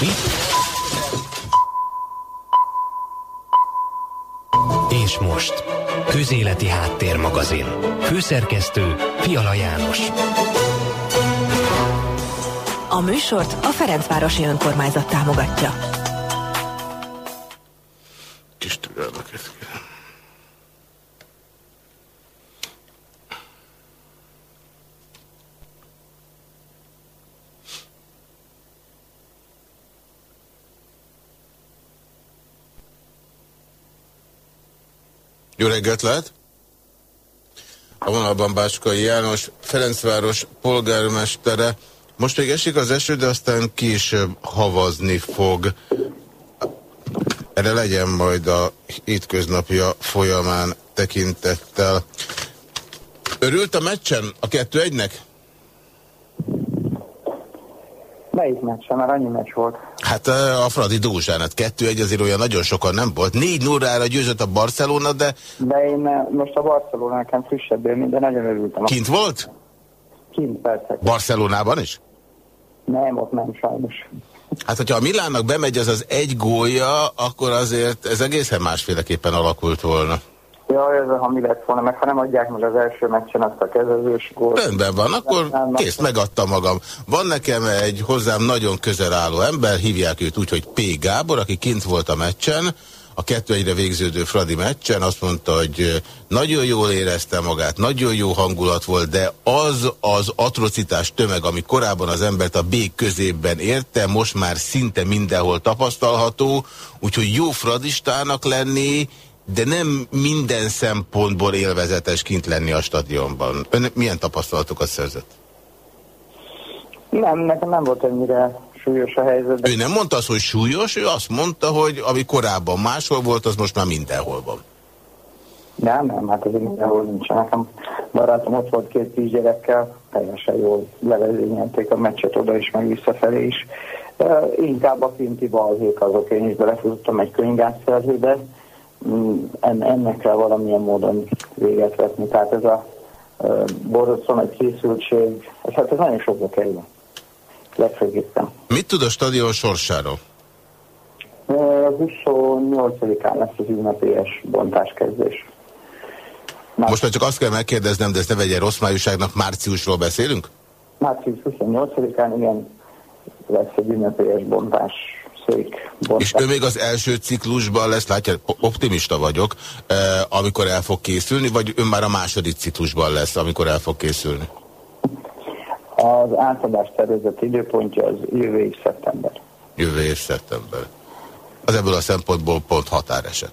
Mi? És most, Közéleti Háttérmagazin. Főszerkesztő Fiala János. A műsort a Ferencvárosi Önkormányzat támogatja. Jó reggelt lehet! A vonalban Báskai János, Ferencváros polgármestere. Most még esik az eső, de aztán később havazni fog. Erre legyen majd a hétköznapja folyamán tekintettel. Örült a meccsen a kettő egynek? Melyik meccsen? Már annyi meccs volt. Hát a Fradi Dózsánat 2-1 azért olyan nagyon sokan nem volt. 4 0 ra győzött a Barcelona, de... De én most a Barcelona nekem frissebb élmény, de nagyon örültem. Kint volt? Kint, persze. Barcelonában is? Nem, ott nem sajnos. Hát, hogyha a Milánnak bemegy az az egy gólja, akkor azért ez egészen másféleképpen alakult volna. Ja, ez ha mi lett volna, meg ha nem adják meg az első meccsen azt a kezelős gólt. Rendben van, akkor kész, megadtam magam. Van nekem egy hozzám nagyon közel álló ember, hívják őt úgy, hogy P. Gábor, aki kint volt a meccsen, a kettő egyre végződő Fradi meccsen, azt mondta, hogy nagyon jól érezte magát, nagyon jó hangulat volt, de az az atrocitás tömeg, ami korábban az embert a bék közében érte, most már szinte mindenhol tapasztalható, úgyhogy jó fradistának lenni, de nem minden szempontból élvezetes kint lenni a stadionban. Ön milyen tapasztalatokat szerzett? Nem, nekem nem volt ennyire súlyos a helyzet. De... Ő nem mondta azt, hogy súlyos, ő azt mondta, hogy ami korábban máshol volt, az most már mindenhol van. Nem, nem, hát ez mindenhol nincs. Nekem barátom ott volt két kisgyerekkel, teljesen jól levezényelték a meccset oda is, meg visszafelé is. Uh, inkább a kinti balhék azok, én is belefutottam egy könyvgászszerzőbe, Mm, ennek kell valamilyen módon véget vetni. Tehát ez a borzasztó egy készültség, ez, hát ez nagyon sokba kerül. Legfőképpen. Mit tud a stadion sorsáról? Uh, 28-án lesz az ünnepélyes bontáskezdés. Már... Most már csak azt kell megkérdeznem, de ezt ne vegye rossz májúságnak, márciusról beszélünk? Március 28-án igen, lesz egy ünnepélyes bontás szék. És ő még az első ciklusban lesz, látja, optimista vagyok, eh, amikor el fog készülni, vagy ön már a második ciklusban lesz, amikor el fog készülni? Az átadás tervezett időpontja az jövő év szeptember. Jövő év szeptember. Az ebből a szempontból pont határeset.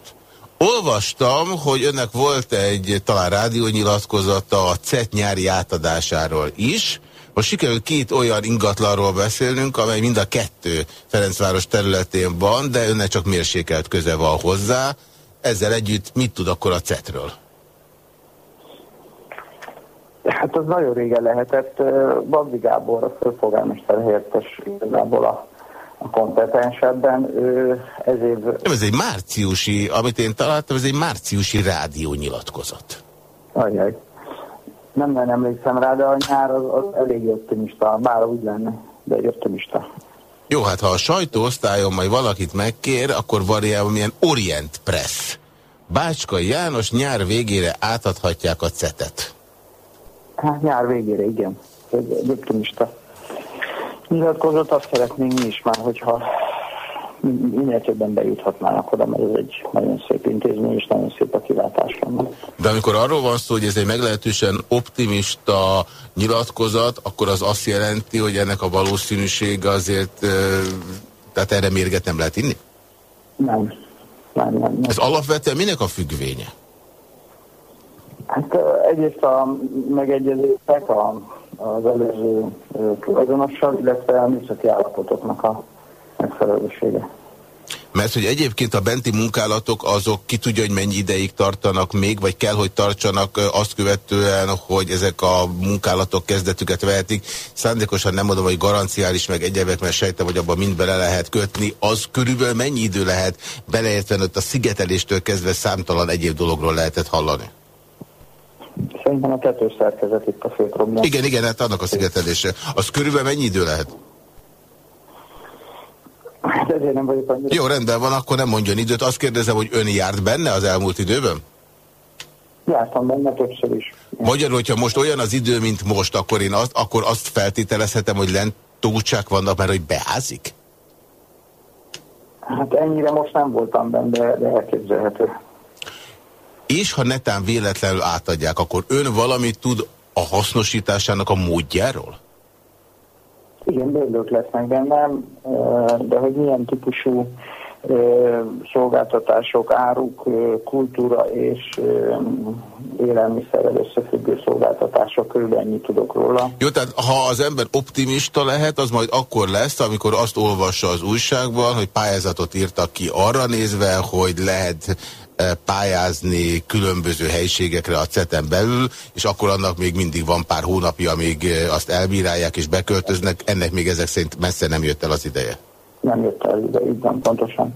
Olvastam, hogy önnek volt egy talán rádiónyilatkozata a CET nyári átadásáról is, most sikerült két olyan ingatlanról beszélnünk, amely mind a kettő Ferencváros területén van, de önnek csak mérsékelt köze van hozzá. Ezzel együtt mit tud akkor a CET-ről? Hát az nagyon régen lehetett. Bagdi Gábor, a főpolgármester helyettes igazából a, a kompetensebben. Ő ez év... Nem, ez egy márciusi, amit én találtam, ez egy márciusi rádiónyilatkozat. Ajaj nem nagyon emlékszem rá, de a nyár az, az elég optimista, bár úgy lenne, de egy optimista. Jó, hát ha a sajtóosztályon majd valakit megkér, akkor variálom milyen Orient Press. Bácskai János nyár végére átadhatják a cetet. Hát nyár végére, igen. Egy optimista nyilatkozat, azt szeretnénk mi is már, hogyha minél többen bejuthatnának oda, mert ez egy nagyon szép intézmény, és nagyon szép a kilátás van. De amikor arról van szó, hogy ez egy meglehetősen optimista nyilatkozat, akkor az azt jelenti, hogy ennek a valószínűsége azért, tehát erre mérget nem lehet inni? Nem. Nem, nem, nem. Ez alapvetően minek a függvénye? Hát egyrészt a megegyezések a, az előző tulajdonossal, illetve a műszaki állapotoknak a megfelelősége. Mert hogy egyébként a benti munkálatok azok ki tudja, hogy mennyi ideig tartanak még, vagy kell, hogy tartsanak azt követően, hogy ezek a munkálatok kezdetüket vehetik. Szándékosan nem mondom, hogy garanciális meg egyebek, mert sejtem, hogy abban mind bele lehet kötni. Az körülbelül mennyi idő lehet beleértve, ott a szigeteléstől kezdve számtalan egyéb dologról lehetett hallani? Szerintem a szerkezet itt a fő probléma. Igen, igen, hát annak a szigetelése. Az körülbelül mennyi idő lehet? Hát ezért nem vagyok annyira. Jó, rendben van, akkor nem mondjon időt. Azt kérdezem, hogy ön járt benne az elmúlt időben? Jártam benne többször is. Magyarul, hogyha most olyan az idő, mint most, akkor én azt, akkor azt feltételezhetem, hogy lent túlcsák vannak, mert hogy beázik? Hát ennyire most nem voltam benne, de, de elképzelhető. És ha netán véletlenül átadják, akkor ön valamit tud a hasznosításának a módjáról? Igen, bőrlők lesznek bennem, de hogy milyen típusú szolgáltatások, áruk, kultúra és élelmiszerrel összefüggő szolgáltatások, körülbelül ennyit tudok róla. Jó, tehát ha az ember optimista lehet, az majd akkor lesz, amikor azt olvassa az újságban, hogy pályázatot írtak ki arra nézve, hogy lehet pályázni különböző helységekre a CETEN belül, és akkor annak még mindig van pár hónapja, amíg azt elbírálják és beköltöznek, ennek még ezek szerint messze nem jött el az ideje nem jött el ide, így van, pontosan.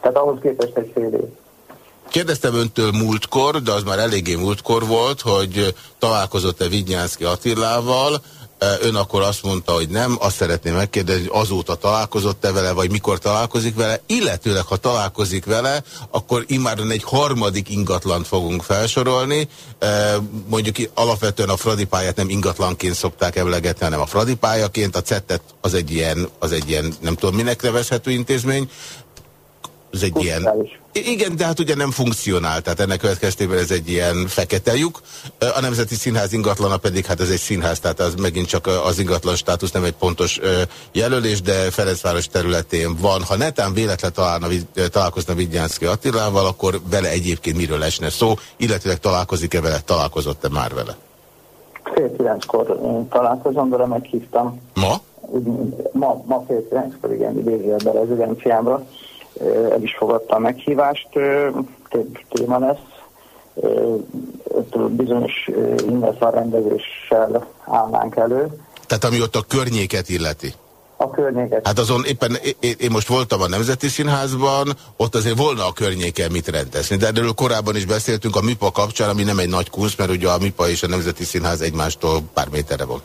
Tehát ahhoz képest egy fél év. Kérdeztem öntől múltkor, de az már eléggé múltkor volt, hogy találkozott-e Vignyánszki Attilával, Ön akkor azt mondta, hogy nem, azt szeretném megkérdezni, azóta találkozott-e vele, vagy mikor találkozik vele, illetőleg, ha találkozik vele, akkor immáron egy harmadik ingatlant fogunk felsorolni. Mondjuk alapvetően a Fradi pályát nem ingatlanként szokták emlegetni, hanem a Fradi pályaként, a CETET az egy ilyen, az egy ilyen nem tudom minek nevezhető intézmény, ez egy ilyen... Igen, de hát ugye nem funkcionál, tehát ennek következtében ez egy ilyen fekete lyuk. A Nemzeti Színház ingatlana pedig, hát ez egy színház, tehát az megint csak az ingatlan státusz nem egy pontos jelölés, de Ferencváros területén van. Ha netán véletlen találna, találkozna Vigyánszki Attilával, akkor vele egyébként miről esne szó, illetve találkozik-e vele, találkozott-e már vele? Fél kilenckor találkozom, de meghívtam. Ma? Ma, ma fél kilenckor, igen, idézőjelben a rezidenciámra el is fogadta a meghívást, több téma lesz, bizonyos ingatlan rendezéssel állnánk elő. Tehát ami ott a környéket illeti? A környéket. Hát azon éppen, én, most voltam a Nemzeti Színházban, ott azért volna a környéken mit rendezni, de erről korábban is beszéltünk a MIPA kapcsán, ami nem egy nagy kunsz, mert ugye a MIPA és a Nemzeti Színház egymástól pár méterre van.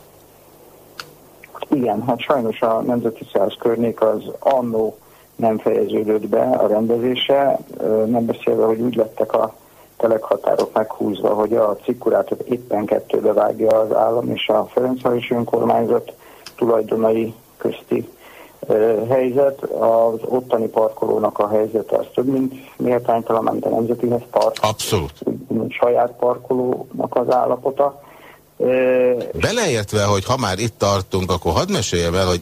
Igen, hát sajnos a Nemzeti Színház környék az annó nem fejeződött be a rendezése, nem beszélve, hogy úgy lettek a telekhatárok meghúzva, hogy a cikkurátot éppen kettőbe vágja az állam és a Ferencvárosi önkormányzat tulajdonai közti helyzet, az ottani parkolónak a helyzete az több, mint méltánytalan, mint a Nemzeti Park. Abszolút. Saját parkolónak az állapota. Beleértve, hogy ha már itt tartunk, akkor hadd meséljem el, hogy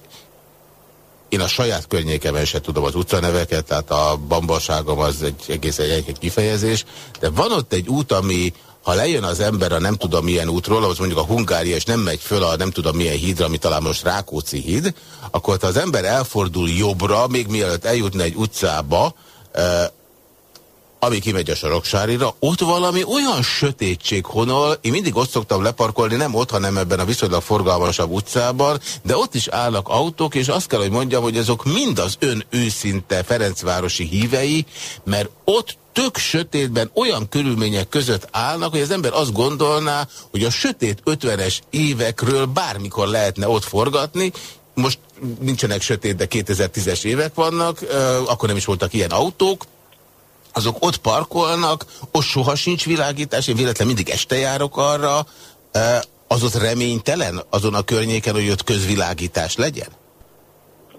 én a saját környékemen se tudom az utcaneveket, tehát a bambaságom az egy egész egy kifejezés, de van ott egy út, ami ha lejön az ember a nem tudom milyen útról, az mondjuk a Hungária, és nem megy föl a nem tudom milyen hídra, ami talán most Rákóczi híd, akkor ha az ember elfordul jobbra, még mielőtt eljutna egy utcába, ami kimegy a Soroksárira, ott valami olyan sötétség honol, én mindig ott szoktam leparkolni, nem ott, hanem ebben a viszonylag forgalmasabb utcában, de ott is állnak autók, és azt kell, hogy mondjam, hogy azok mind az ön őszinte Ferencvárosi hívei, mert ott tök sötétben olyan körülmények között állnak, hogy az ember azt gondolná, hogy a sötét 50-es évekről bármikor lehetne ott forgatni, most nincsenek sötét, de 2010-es évek vannak, akkor nem is voltak ilyen autók, azok ott parkolnak, ott soha sincs világítás, én véletlen mindig este járok arra, az ott reménytelen azon a környéken, hogy ott közvilágítás legyen?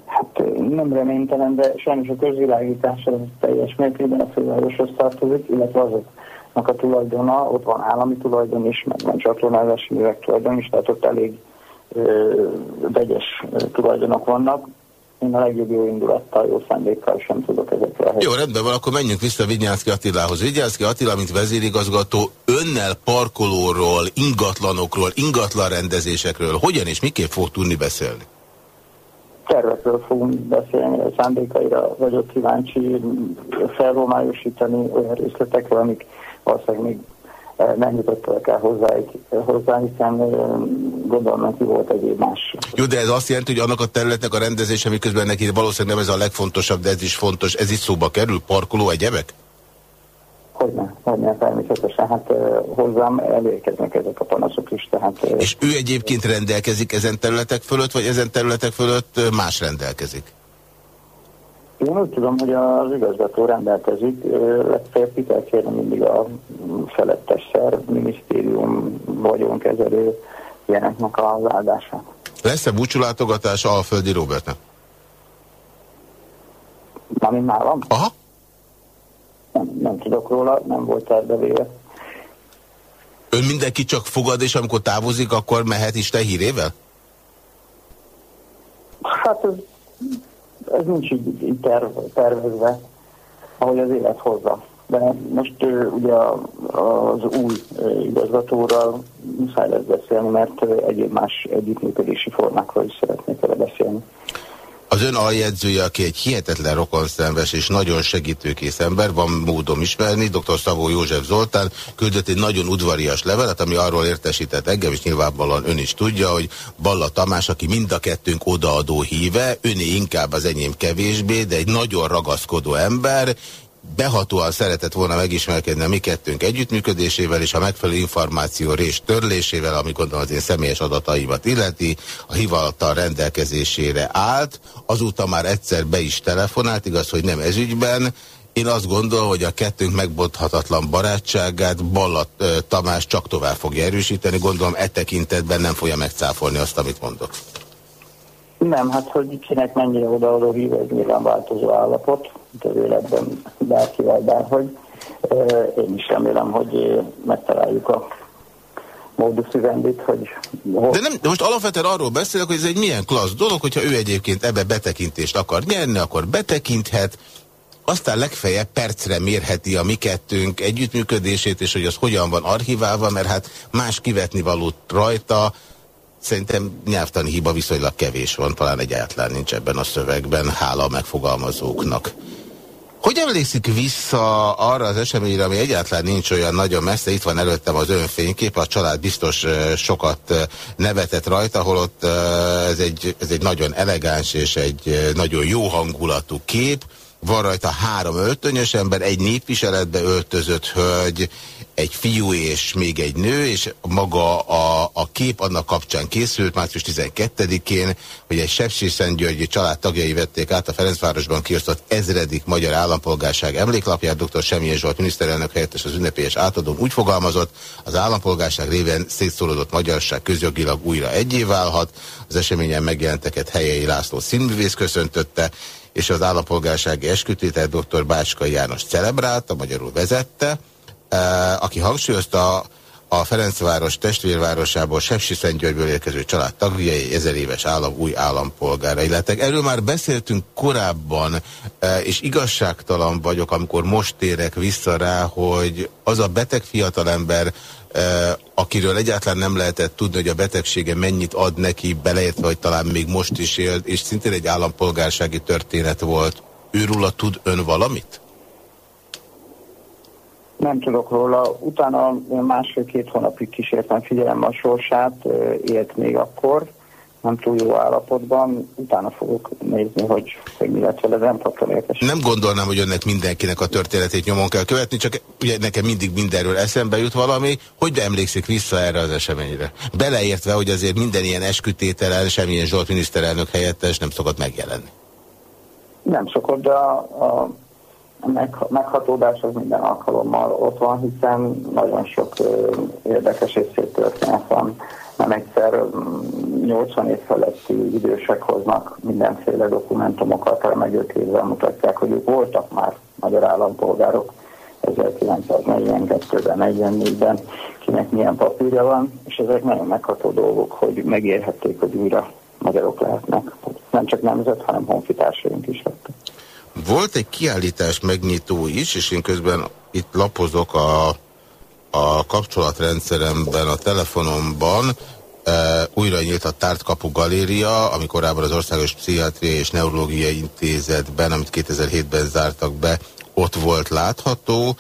Hát nem reménytelen, de sajnos a közvilágítás az teljes mértékben a fővároshoz tartozik, illetve azoknak a tulajdona, ott van állami tulajdon is, meg van csatornázási művek tulajdon is, tehát ott elég vegyes tulajdonok vannak én a legjobb jó indulattal, jó szándékkal sem tudok ezekre a Jó, rendben van, akkor menjünk vissza Vigyánszki Attilához. Vigyánszki Attila, mint vezérigazgató, önnel parkolóról, ingatlanokról, ingatlanrendezésekről hogyan és miképp fog tudni beszélni? Tervekről fogunk beszélni, a szándékaira vagyok kíváncsi felromályosítani olyan részletekről, amik valószínűleg még nem jutottak el hozzá, hozzá hiszen gondolom neki volt egyéb más. Jó, de ez azt jelenti, hogy annak a területnek a rendezése, miközben neki valószínűleg nem ez a legfontosabb, de ez is fontos, ez is szóba kerül, parkoló, egyebek? Hogyne, hogyne, természetesen, hát hozzám elérkeznek ezek a panaszok is, tehát... És ő egyébként rendelkezik ezen területek fölött, vagy ezen területek fölött más rendelkezik? Én úgy tudom, hogy az igazgató rendelkezik, legfeljebb ki kell kérni mindig a felettes szerv, minisztérium, vagyonkezelő ilyeneknek az áldását. Lesz-e búcsúlátogatás Alföldi Robertnek? Mármint nálam? Aha. Nem, nem tudok róla, nem volt tervevéve. Ön mindenki csak fogad, és amikor távozik, akkor mehet is te hírével? Hát ez, ez nincs így, így terv, tervezve, ahogy az élet hozza. De most ugye az új igazgatóral muszáj lesz beszélni, mert egyéb más együttműködési formákról is szeretnék vele beszélni. Az ön aljegyzője, aki egy hihetetlen rokonszenves és nagyon segítőkész ember, van módom ismerni, dr. Szabó József Zoltán küldött egy nagyon udvarias levelet, ami arról értesített engem, és nyilvánvalóan ön is tudja, hogy Balla Tamás, aki mind a kettőnk odaadó híve, öné inkább az enyém kevésbé, de egy nagyon ragaszkodó ember, behatóan szeretett volna megismerkedni a mi kettőnk együttműködésével és a megfelelő információ rés törlésével, ami gondolom az én személyes adataimat illeti, a hivatal rendelkezésére állt. Azóta már egyszer be is telefonált, igaz, hogy nem ezügyben. Én azt gondolom, hogy a kettőnk megbonthatatlan barátságát Ballat Tamás csak tovább fogja erősíteni. Gondolom e tekintetben nem fogja megcáfolni azt, amit mondok. Nem, hát hogy kinek mennyire odaadó hív, ez nyilván változó állapot, az életben bárkivel, bárhogy. Én is remélem, hogy megtaláljuk a módus üvendit, hogy... De, nem, de most alapvetően arról beszélek, hogy ez egy milyen klassz dolog, hogyha ő egyébként ebbe betekintést akar nyerni, akkor betekinthet, aztán legfeljebb percre mérheti a mi kettőnk együttműködését, és hogy az hogyan van archiválva, mert hát más kivetni valót rajta, Szerintem nyelvtani hiba viszonylag kevés van, talán egyáltalán nincs ebben a szövegben, hála a megfogalmazóknak. Hogy emlékszik vissza arra az eseményre, ami egyáltalán nincs olyan nagyon messze, itt van előttem az ön fénykép, a család biztos sokat nevetett rajta, holott ez egy, ez egy nagyon elegáns és egy nagyon jó hangulatú kép, van rajta három öltönyös ember, egy népviseletbe öltözött hölgy, egy fiú és még egy nő, és maga a, a kép annak kapcsán készült március 12-én, hogy egy Sepsi-Szentgyörgyi család tagjai vették át a Ferencvárosban kiosztott ezredik magyar állampolgárság emléklapját. Dr. Semjén Zsolt miniszterelnök helyettes az ünnepélyes átadón úgy fogalmazott, az állampolgárság révén szétszólódott magyarság közjogilag újra egyé válhat. Az eseményen megjelenteket helyei László színművész köszöntötte, és az állampolgársági eskütétet dr. Bácska János celebrálta, magyarul vezette, aki hangsúlyozta a Ferencváros testvérvárosából Sepsi-Szentgyörgyből érkező család tagjai, ezer éves állam új állampolgára illetve Erről már beszéltünk korábban, eh, és igazságtalan vagyok, amikor most térek vissza rá, hogy az a beteg fiatalember, akiről egyáltalán nem lehetett tudni, hogy a betegsége mennyit ad neki, beleértve, hogy talán még most is él, és szintén egy állampolgársági történet volt. Őróla tud ön valamit? Nem tudok róla. Utána másfél-két hónapig kísértem figyelem a sorsát, élt még akkor, nem túl jó állapotban, utána fogok nézni, hogy, hogy mi lett vele, nem tartom értes. Nem gondolnám, hogy önnek mindenkinek a történetét nyomon kell követni, csak ugye nekem mindig mindenről eszembe jut valami, hogy emlékszik vissza erre az eseményre. Beleértve, hogy azért minden ilyen eskütételen, semmilyen Zsolt miniszterelnök helyettes nem szokott megjelenni. Nem szokott, de a, a meghatódás az minden alkalommal ott van, hiszen nagyon sok érdekes és szép történet van nem egyszer 80 év feletti idősek hoznak mindenféle dokumentumokat, meg ők évvel mutatják, hogy ők voltak már magyar állampolgárok 1942-ben, 44-ben, kinek milyen papírja van, és ezek nagyon megható dolgok, hogy megérhették, hogy újra magyarok lehetnek. Nem csak nemzet, hanem honfitársaink is lettek. Volt egy kiállítás megnyitó is, és én közben itt lapozok a a kapcsolatrendszeremben, a telefonomban e, újra nyílt a Tártkapu Galéria, ami korábban az Országos Pszichiátriai és Neurológiai Intézetben, amit 2007-ben zártak be, ott volt látható.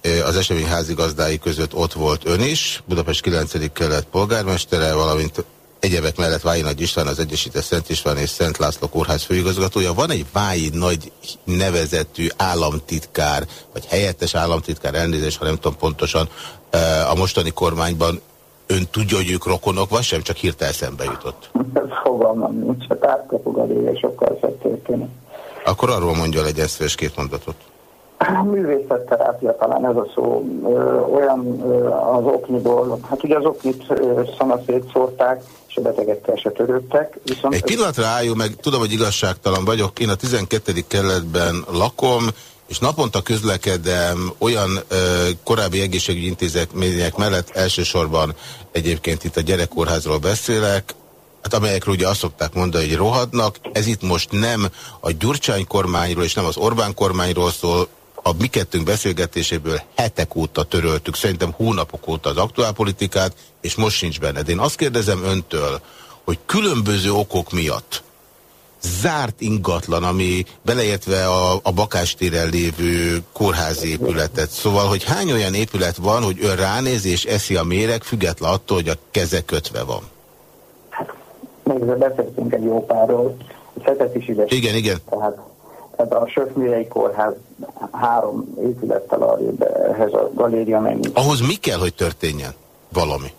E, az esemény házigazdái között ott volt ön is, Budapest 9. kelet polgármestere, valamint Egyebek mellett Vályi Nagy István, az Egyesített Szent István és Szent László Kórház főigazgatója. Van egy Vályi Nagy nevezetű államtitkár, vagy helyettes államtitkár, elnézést, ha nem tudom pontosan, a mostani kormányban. Ön tudja, hogy ők rokonok, vagy sem, csak hirtelen szembe jutott? Ez fogalmam nincs, a tárkafogadéja sokkal szebb történet. Akkor arról mondja egy eszves két mondatot. Művészetterápia talán ez a szó. Ö, olyan ö, az okniból, hát ugye az oknit szanaszét szórták, és a betegekkel se törődtek. Viszont Egy pillanatra álljunk meg, tudom, hogy igazságtalan vagyok, én a 12. kerületben lakom, és naponta közlekedem olyan ö, korábbi egészségügyi intézmények mellett, elsősorban egyébként itt a gyerekkórházról beszélek, hát amelyekről ugye azt szokták mondani, hogy rohadnak. Ez itt most nem a Gyurcsány kormányról és nem az Orbán kormányról szól, a mi kettőnk beszélgetéséből hetek óta töröltük, szerintem hónapok óta az aktuálpolitikát, és most sincs benne. De én azt kérdezem öntől, hogy különböző okok miatt zárt ingatlan, ami beleértve a, a Bakástéren lévő kórházi épületet. Szóval, hogy hány olyan épület van, hogy ön ránéz és eszi a méreg, független attól, hogy a keze kötve van? Hát, még beszéltünk egy jó párról, is ide. Igen, igen. Tehát, tehát a Söfmérei kórház három épülettel arrébb ehhez a galéria nem. Ahhoz mi kell, hogy történjen? Valami.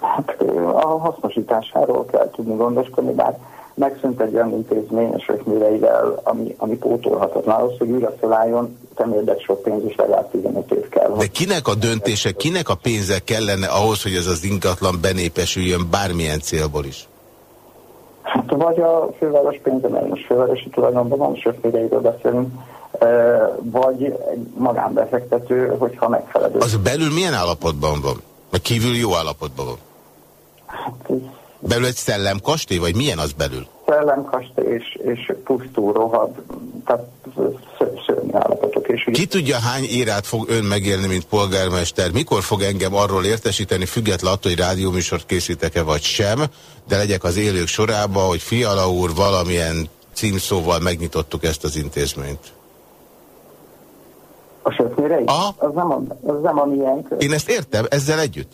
Hát a hasznosításáról kell tudni gondoskodni, bár megszűnt egy olyan intézmény a sökméreivel, ami, ami pótolhatatlan. Ahhoz, hogy újra felálljon, temérdek sok pénz is legalább 15 év kell. De kinek a döntése, kinek a pénze kellene ahhoz, hogy ez az ingatlan benépesüljön bármilyen célból is? Hát vagy a főváros pénze, mert most fővárosi tulajdonban van, sökméreiről beszélünk, vagy egy magánbefektető, hogyha megfelelő. Az belül milyen állapotban van? Meg kívül jó állapotban van? Hát Belül egy szellemkastély, vagy milyen az belül? Szellemkastély és, és pusztú rohad, tehát szörnyű állapotok. És Ki tudja, hány érát fog ön megélni, mint polgármester? Mikor fog engem arról értesíteni, független attól, hogy rádióműsort készítek-e vagy sem, de legyek az élők sorába, hogy Fiala úr valamilyen címszóval megnyitottuk ezt az intézményt. A sötmérei? Az nem a, az nem a miénk. Én ezt értem, ezzel együtt?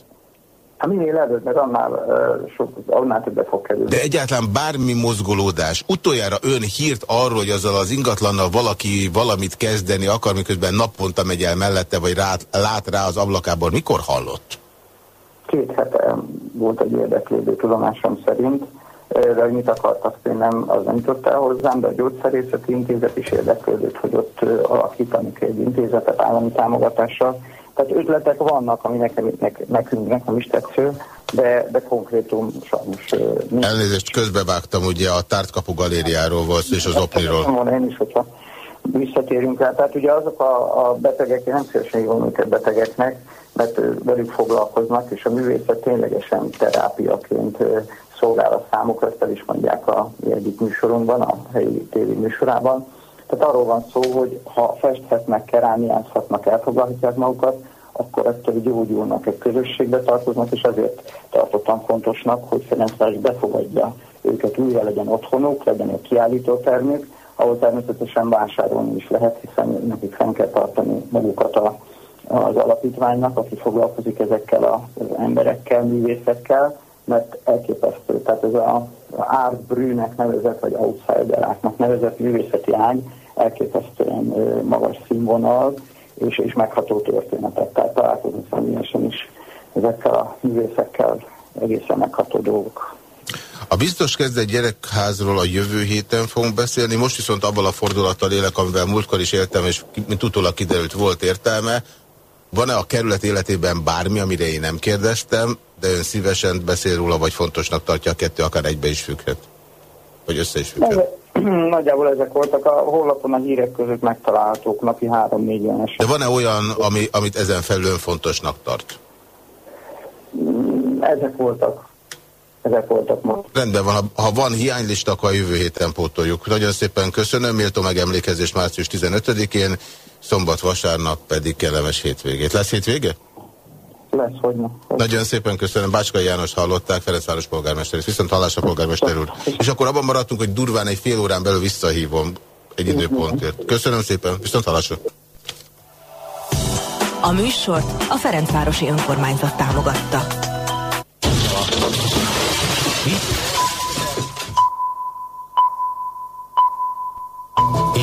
Hát minél előbb, mert annál, sok, annál többet fog kerülni. De egyáltalán bármi mozgolódás. Utoljára ön hírt arról, hogy azzal az ingatlannal valaki valamit kezdeni akar, miközben naponta megy el mellette, vagy rát, lát rá az ablakából. Mikor hallott? Két hete volt egy érdeklődő tudomásom szerint, de hogy mit akart, azt én nem, az nem jutott el hozzám, de a gyógyszerészeti intézet is érdeklődött, hogy ott alakítani egy intézetet állami támogatással tehát ötletek vannak, ami nekem, nekünk, nekem is tetsző, de, de konkrétum sajnos nincs. Elnézést, közbevágtam, ugye a Tártkapu galériáról volt és az Opniról. Van én is, hogyha visszatérünk rá. Tehát ugye azok a, a betegek, én nem szívesen hívom őket betegeknek, mert velük foglalkoznak, és a művészet ténylegesen terápiaként szolgál a számukra, ezt el is mondják a egyik műsorunkban, a helyi tévé műsorában tehát arról van szó, hogy ha festhetnek, kerámiázhatnak, elfoglalhatják magukat, akkor ettől gyógyulnak, egy közösségbe tartoznak, és azért tartottam fontosnak, hogy Ferencváros befogadja őket, újra legyen otthonuk, legyen egy kiállítótermük, ahol természetesen vásárolni is lehet, hiszen nekik fenn kell tartani magukat a, az alapítványnak, aki foglalkozik ezekkel az emberekkel, művészekkel, mert elképesztő. Tehát ez a, a Art Brünek nevezett, vagy outsideráknak nevezett művészeti ágy, elképesztően magas színvonal és, és megható történetek. Tehát találkozni személyesen is ezekkel a művészekkel egészen megható dolgok. A biztos kezdett gyerekházról a jövő héten fogunk beszélni, most viszont abban a fordulattal élek, amivel múltkor is éltem, és mint utólag kiderült, volt értelme. Van-e a kerület életében bármi, amire én nem kérdeztem, de ön szívesen beszél róla, vagy fontosnak tartja a kettő, akár egybe is függhet? Vagy össze is függhet? Nagyjából ezek voltak. A honlapon a hírek között megtalálhatók napi 3-4 olyan eset. De van-e olyan, ami, amit ezen felül fontosnak tart? Mm, ezek voltak. Ezek voltak most. Rendben van, ha, ha van hiánylista, akkor a jövő héten pótoljuk. Nagyon szépen köszönöm, méltó megemlékezés március 15-én, szombat-vasárnap pedig kellemes hétvégét. Lesz hétvége? Lesz, hogy ne. Nagyon szépen köszönöm. Bácskai János hallották, Ferencváros polgármester, és viszont hallásra polgármester úr. És akkor abban maradtunk, hogy durván egy fél órán belül visszahívom egy időpontért. Köszönöm szépen, viszont hallásra. A műsort a Ferencvárosi Önkormányzat támogatta.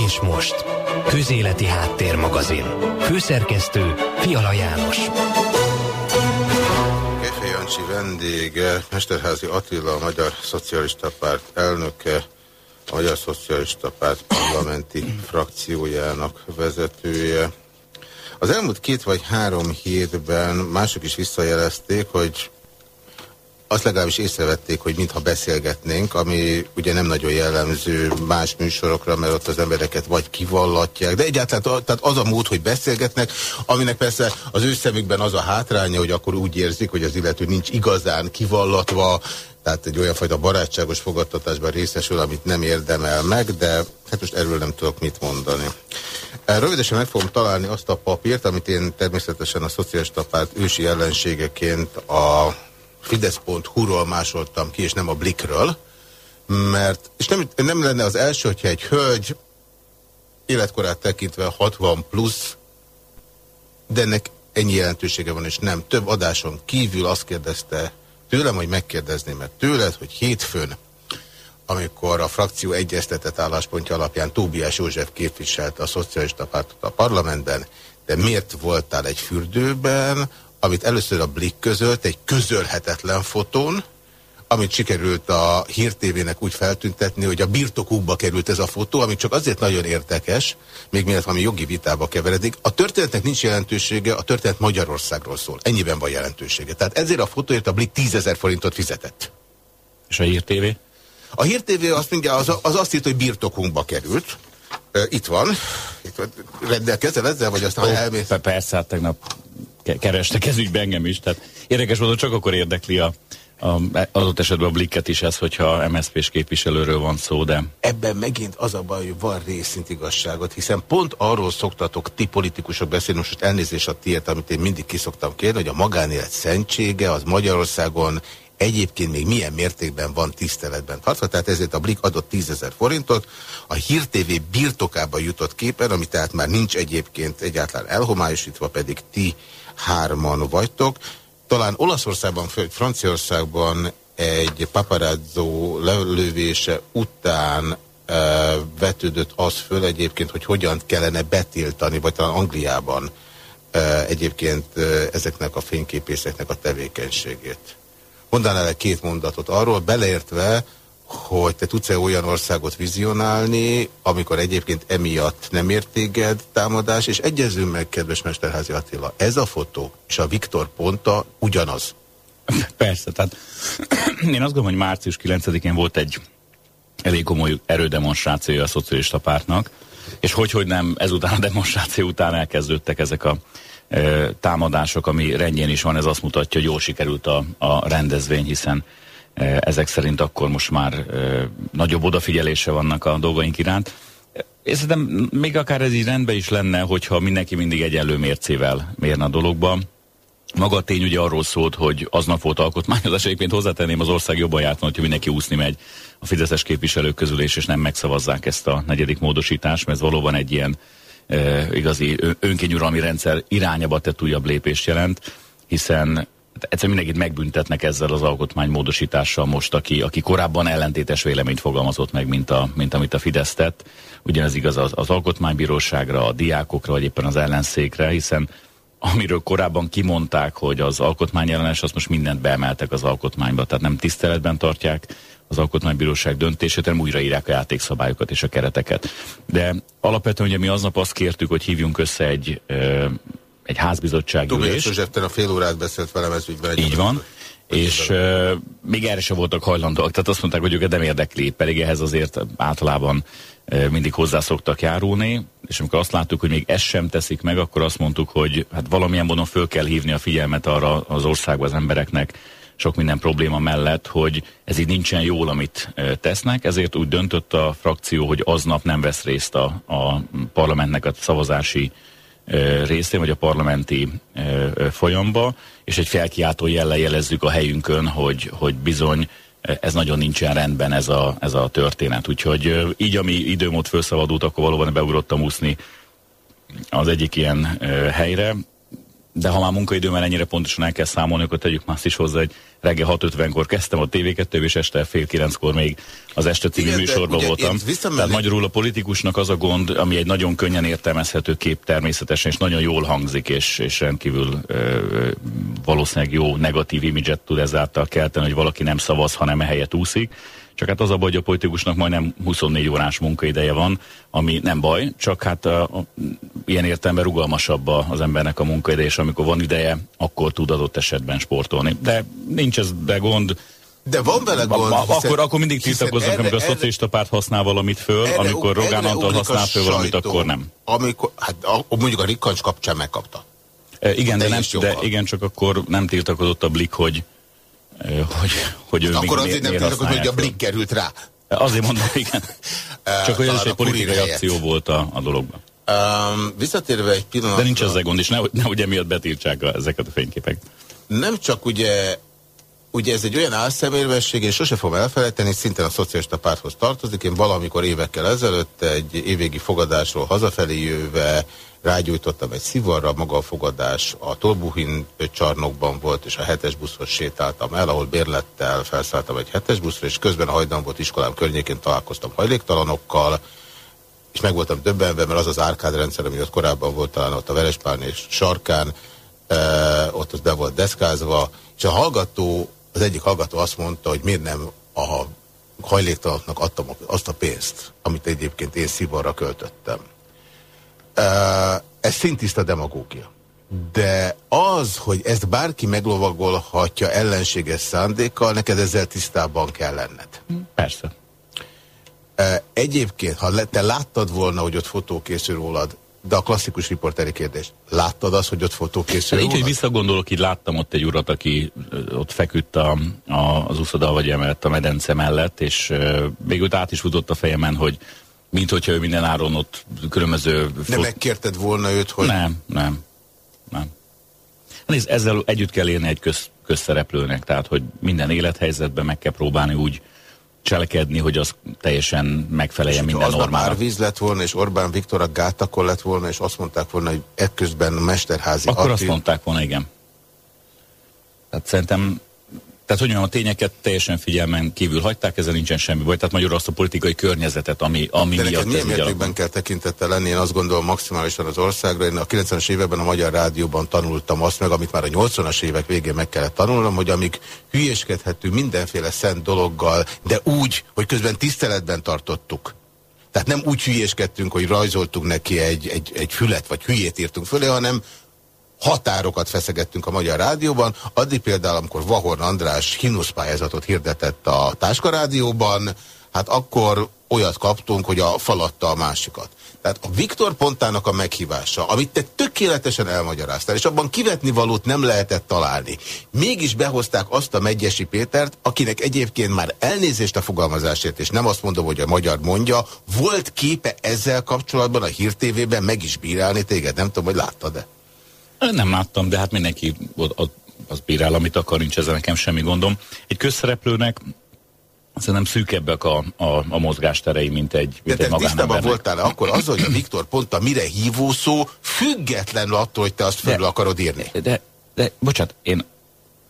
És most, Közéleti Háttérmagazin. Főszerkesztő Fiala János. Jancsi vendége, Mesterházi Attila, a Magyar Szocialista Párt elnöke, a Magyar Szocialista Párt parlamenti frakciójának vezetője. Az elmúlt két vagy három hétben mások is visszajelezték, hogy azt legalábbis észrevették, hogy mintha beszélgetnénk, ami ugye nem nagyon jellemző más műsorokra, mert ott az embereket vagy kivallatják, de egyáltalán tehát az a mód, hogy beszélgetnek, aminek persze az ő szemükben az a hátránya, hogy akkor úgy érzik, hogy az illető nincs igazán kivallatva, tehát egy olyan fajta barátságos fogadtatásban részesül, amit nem érdemel meg, de hát most erről nem tudok mit mondani. Rövidesen meg fogom találni azt a papírt, amit én természetesen a szocialista párt ősi ellenségeként a Fidesz.hu-ról másoltam ki, és nem a Blikről, mert, és nem, nem lenne az első, hogyha egy hölgy életkorát tekintve 60 plusz, de ennek ennyi jelentősége van, és nem. Több adáson kívül azt kérdezte tőlem, hogy megkérdezném meg tőled, hogy hétfőn, amikor a frakció egyeztetett álláspontja alapján Tóbiás József képviselte a szocialista pártot a parlamentben, de miért voltál egy fürdőben, amit először a Blik közölt, egy közölhetetlen fotón, amit sikerült a hírtévének úgy feltüntetni, hogy a birtokukba került ez a fotó, ami csak azért nagyon érdekes, még miatt valami jogi vitába keveredik. A történetnek nincs jelentősége, a történet Magyarországról szól. Ennyiben van jelentősége. Tehát ezért a fotóért a Blik 10 forintot fizetett. És a hírtévé? A hírtévé azt mondja, az, az azt írt, hogy birtokunkba került. Itt van. Itt van. Rendelkezel ezzel, vagy aztán elmész? Persze, hát tegnap kerestek ez ügyben engem is. Tehát érdekes módon csak akkor érdekli a, a, adott esetben a blikket is ez, hogyha MSZP-s képviselőről van szó, de... Ebben megint az a baj, hogy van részint igazságot, hiszen pont arról szoktatok ti politikusok beszélni, most elnézés a tiért, amit én mindig kiszoktam kérni, hogy a magánélet szentsége az Magyarországon egyébként még milyen mértékben van tiszteletben tartva, tehát ezért a Blik adott 10 ezer forintot, a Hír TV birtokába jutott képen, ami tehát már nincs egyébként egyáltalán elhomályosítva, pedig ti hárman vagytok. Talán Olaszországban, Franciaországban egy paparazzo lelövése után e, vetődött az föl egyébként, hogy hogyan kellene betiltani, vagy talán Angliában e, egyébként e, ezeknek a fényképészeknek a tevékenységét. Mondanál egy két mondatot arról, beleértve, hogy te tudsz-e olyan országot vizionálni, amikor egyébként emiatt nem értéged támadás, és egyezünk meg, kedves Mesterházi Attila, ez a fotó és a Viktor Ponta ugyanaz. Persze, tehát én azt gondolom, hogy március 9-én volt egy elég komoly erődemonstrációja a szocialista pártnak, és hogy, hogy nem ezután a demonstráció után elkezdődtek ezek a e, támadások, ami rendjén is van, ez azt mutatja, hogy jól sikerült a, a rendezvény, hiszen ezek szerint akkor most már nagyobb odafigyelése vannak a dolgaink iránt. És szerintem még akár ez így rendben is lenne, hogyha mindenki mindig egyenlő mércével mérne a dologba. Maga a tény ugye arról szólt, hogy aznap volt alkotmányozás, egyébként hozzátenném az ország jobban járt, hogyha mindenki úszni megy a fideszes képviselők közül, és, nem megszavazzák ezt a negyedik módosítást, mert ez valóban egy ilyen igazi önkényuralmi rendszer irányába tett újabb lépést jelent, hiszen egyszerűen mindenkit megbüntetnek ezzel az alkotmánymódosítással most, aki, aki korábban ellentétes véleményt fogalmazott meg, mint, a, mint amit a Fidesz tett. Ugyanez igaz az, az alkotmánybíróságra, a diákokra, vagy éppen az ellenszékre, hiszen amiről korábban kimondták, hogy az alkotmányellenes, azt most mindent beemeltek az alkotmányba, tehát nem tiszteletben tartják az alkotmánybíróság döntését, hanem újraírják a játékszabályokat és a kereteket. De alapvetően ugye mi aznap azt kértük, hogy hívjunk össze egy egy házbizottság ülés. Józseften a fél órát beszélt velem ez ügyben. Így van. És uh, még erre sem voltak hajlandóak, tehát azt mondták, hogy őket nem érdekli, pedig ehhez azért általában uh, mindig hozzá szoktak járulni, és amikor azt láttuk, hogy még ezt sem teszik meg, akkor azt mondtuk, hogy hát valamilyen módon föl kell hívni a figyelmet arra az országban az embereknek, sok minden probléma mellett, hogy ez így nincsen jól, amit tesznek, ezért úgy döntött a frakció, hogy aznap nem vesz részt a, a parlamentnek a szavazási részén, vagy a parlamenti folyamba, és egy felkiáltó jelle jelezzük a helyünkön, hogy, hogy bizony ez nagyon nincsen rendben ez a, ez a történet. Úgyhogy így, ami időmód felszabadult, akkor valóban beugrottam úszni az egyik ilyen helyre, de ha már munkaidőmmel ennyire pontosan el kell számolni, akkor tegyük már azt is hozzá, hogy reggel 6.50-kor kezdtem a TV2 és este fél kilenckor még az Este című műsorban voltam. Tehát magyarul a politikusnak az a gond, ami egy nagyon könnyen értelmezhető kép természetesen, és nagyon jól hangzik, és, és rendkívül ö, valószínűleg jó negatív imidzset tud ezáltal kelteni, hogy valaki nem szavaz, hanem ehelyett úszik. Csak hát az a baj, hogy a politikusnak majdnem 24 órás munkaideje van, ami nem baj, csak hát a, a, ilyen értelemben rugalmasabb a, az embernek a munkaideje, és amikor van ideje, akkor tud adott esetben sportolni. De nincs ez de gond, de van vele gond. Hiszen, akkor, akkor mindig tiltakoznak, amikor a szocialista párt használ valamit föl, erre, amikor Rogán Antal használ föl valamit, akkor nem. Amikor, hát mondjuk a Rikkancs kapcsán megkapta. E, igen, de, nem, de igen, csak akkor nem tiltakozott a Blik, hogy hogy, hogy ő Akkor azért nem tiltakozott, hogy a Blik került rá. Azért mondom, igen. Csak hogy ez egy politikai akció volt a, a dologban. Um, visszatérve egy pillanatra... De nincs ezzel gond, és nehogy, nehogy emiatt betiltsák ezeket a fényképeket. Nem csak ugye ugye ez egy olyan álszemérvesség, én sose fogom elfelejteni, szintén a szocialista párthoz tartozik. Én valamikor évekkel ezelőtt egy évvégi fogadásról hazafelé jöve rágyújtottam egy szivarra, maga a fogadás a Tolbuhin csarnokban volt, és a hetes buszhoz sétáltam el, ahol bérlettel felszálltam egy hetes buszra, és közben a hajdan volt iskolám környékén találkoztam hajléktalanokkal, és meg voltam döbbenve, mert az az árkádrendszer, ami ott korábban volt talán ott a Verespán és sarkán, eh, ott az be volt deszkázva, és a hallgató az egyik hallgató azt mondta, hogy miért nem a hajléktalanoknak adtam azt a pénzt, amit egyébként én szivarra költöttem. Ez szintiszta demagógia. De az, hogy ezt bárki meglovagolhatja ellenséges szándékkal, neked ezzel tisztában kell lenned. Persze. Egyébként, ha te láttad volna, hogy ott fotó készül rólad, de a klasszikus riporteri kérdés. Láttad azt, hogy ott fotó készül? Hát így, hogy visszagondolok, így láttam ott egy urat, aki ott feküdt a, a, az uszoda vagy emellett a medence mellett, és még ott át is futott a fejemen, hogy mint hogyha ő minden áron ott különböző... De fot... megkérted volna őt, hogy... Nem, nem, nem. Nézd, ezzel együtt kell élni egy köz, közszereplőnek, tehát hogy minden élethelyzetben meg kell próbálni úgy cselekedni, hogy az teljesen megfeleljen és minden normának. víz lett volna, és Orbán Viktor a gátakon lett volna, és azt mondták volna, hogy ekközben Mesterházi Akkor Attila... azt mondták volna, igen. Tehát szerintem tehát, hogy mondjam, a tényeket teljesen figyelmen kívül hagyták, ezzel nincsen semmi baj. Tehát magyarul azt a politikai környezetet, ami, ami De miatt milyen mértékben kell tekintettel lenni? Én azt gondolom maximálisan az országra. Én a 90-es években a Magyar Rádióban tanultam azt meg, amit már a 80-as évek végén meg kellett tanulnom, hogy amik hülyeskedhető mindenféle szent dologgal, de úgy, hogy közben tiszteletben tartottuk. Tehát nem úgy hülyéskedtünk, hogy rajzoltunk neki egy, egy, egy fület, vagy hülyét írtunk fölé, hanem határokat feszegettünk a Magyar Rádióban. Addig például, amikor Vahorn András himnuszpályázatot hirdetett a Táska Rádióban, hát akkor olyat kaptunk, hogy a falatta a másikat. Tehát a Viktor Pontának a meghívása, amit te tökéletesen elmagyaráztál, és abban kivetni valót nem lehetett találni. Mégis behozták azt a Megyesi Pétert, akinek egyébként már elnézést a fogalmazásért, és nem azt mondom, hogy a magyar mondja, volt képe ezzel kapcsolatban a Hír TV-ben meg is bírálni téged. Nem tudom, hogy láttad-e? Nem láttam, de hát mindenki az bírál, amit akar, nincs ezzel nekem semmi gondom. Egy közszereplőnek szerintem szűkebbek a, a, a mozgásterei, mint egy, mint de egy tisztában voltál akkor az, hogy a Viktor pont a mire hívó szó, függetlenül attól, hogy te azt föl akarod írni? De, de, de, bocsánat, én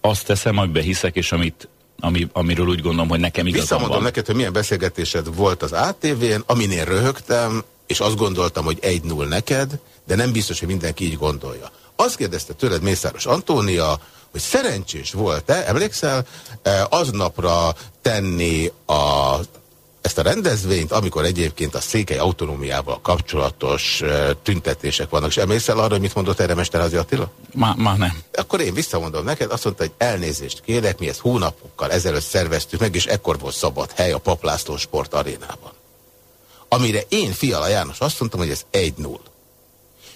azt teszem, amiben hiszek, és amit, ami, amiről úgy gondolom, hogy nekem igazam Visszamondom van. neked, hogy milyen beszélgetésed volt az ATV-n, amin én röhögtem, és azt gondoltam, hogy egy null neked, de nem biztos, hogy mindenki így gondolja. Azt kérdezte tőled Mészáros Antónia, hogy szerencsés volt-e, emlékszel, e, aznapra tenni a, ezt a rendezvényt, amikor egyébként a székely autonómiával kapcsolatos e, tüntetések vannak. És emlékszel arra, hogy mit mondott erre Mesterházi Attila? Már ma nem. Akkor én visszamondom neked, azt mondta, hogy elnézést kérek, mi ezt hónapokkal ezelőtt szerveztük meg, és ekkor volt szabad hely a Paplászló Sport arénában. Amire én, Fiala János, azt mondtam, hogy ez 1-0.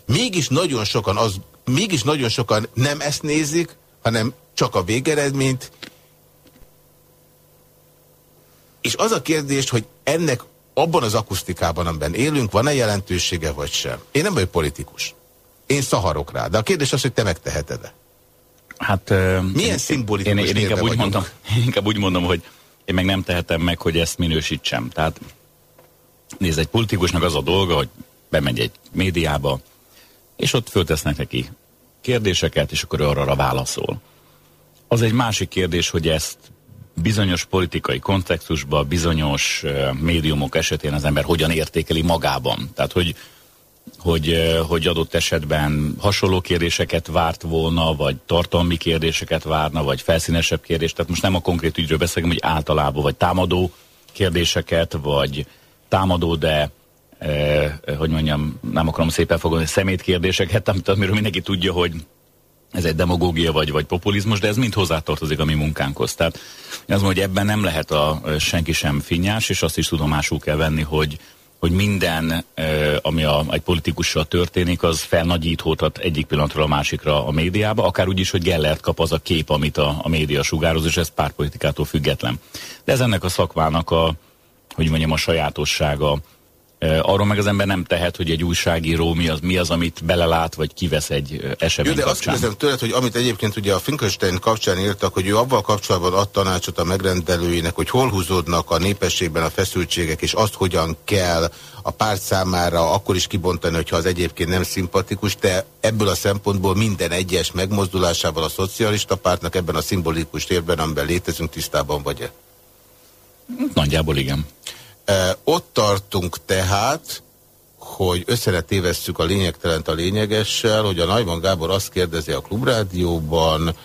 Mégis nagyon sokan az mégis nagyon sokan nem ezt nézik, hanem csak a végeredményt. És az a kérdés, hogy ennek abban az akusztikában, amiben élünk, van-e jelentősége, vagy sem? Én nem vagyok politikus. Én szaharok rá, de a kérdés az, hogy te megteheted-e? Hát, Milyen szimbolikus én, én, inkább úgy mondom, én inkább úgy mondom, hogy én meg nem tehetem meg, hogy ezt minősítsem. Tehát nézd, egy politikusnak az a dolga, hogy bemegy egy médiába, és ott föltesznek neki kérdéseket, és akkor arra válaszol. Az egy másik kérdés, hogy ezt bizonyos politikai kontextusban, bizonyos médiumok esetén az ember hogyan értékeli magában. Tehát, hogy hogy, hogy adott esetben hasonló kérdéseket várt volna, vagy tartalmi kérdéseket várna, vagy felszínesebb kérdést. Tehát most nem a konkrét ügyről beszélünk, hogy általában, vagy támadó kérdéseket, vagy támadó, de hogy mondjam, nem akarom szépen fogadni, szemét kérdéseket, amit, amiről mindenki tudja, hogy ez egy demagógia vagy, vagy populizmus, de ez mind hozzátartozik a mi munkánkhoz. Tehát mondom, hogy ebben nem lehet a senki sem finnyás, és azt is tudomásul kell venni, hogy, hogy minden, ami a, egy politikussal történik, az felnagyíthatat egyik pillanatról a másikra a médiába, akár úgy is, hogy Gellert kap az a kép, amit a, a média sugároz, és ez pártpolitikától független. De ez ennek a szakmának a, hogy mondjam, a sajátossága, Arról meg az ember nem tehet, hogy egy újságíró mi az, mi az amit belelát, vagy kivesz egy esemény Jó, de kapcsán. azt kérdezem tőled, hogy amit egyébként ugye a Finkelstein kapcsán írtak, hogy ő abban kapcsolatban ad tanácsot a megrendelőinek, hogy hol húzódnak a népességben a feszültségek, és azt hogyan kell a párt számára akkor is kibontani, hogyha az egyébként nem szimpatikus, de ebből a szempontból minden egyes megmozdulásával a szocialista pártnak ebben a szimbolikus térben, amiben létezünk, tisztában vagy-e? Nagyjából igen. Ott tartunk tehát, hogy tévesszük a lényegtelent a lényegessel, hogy a Nagyban Gábor azt kérdezi a Klubrádióban,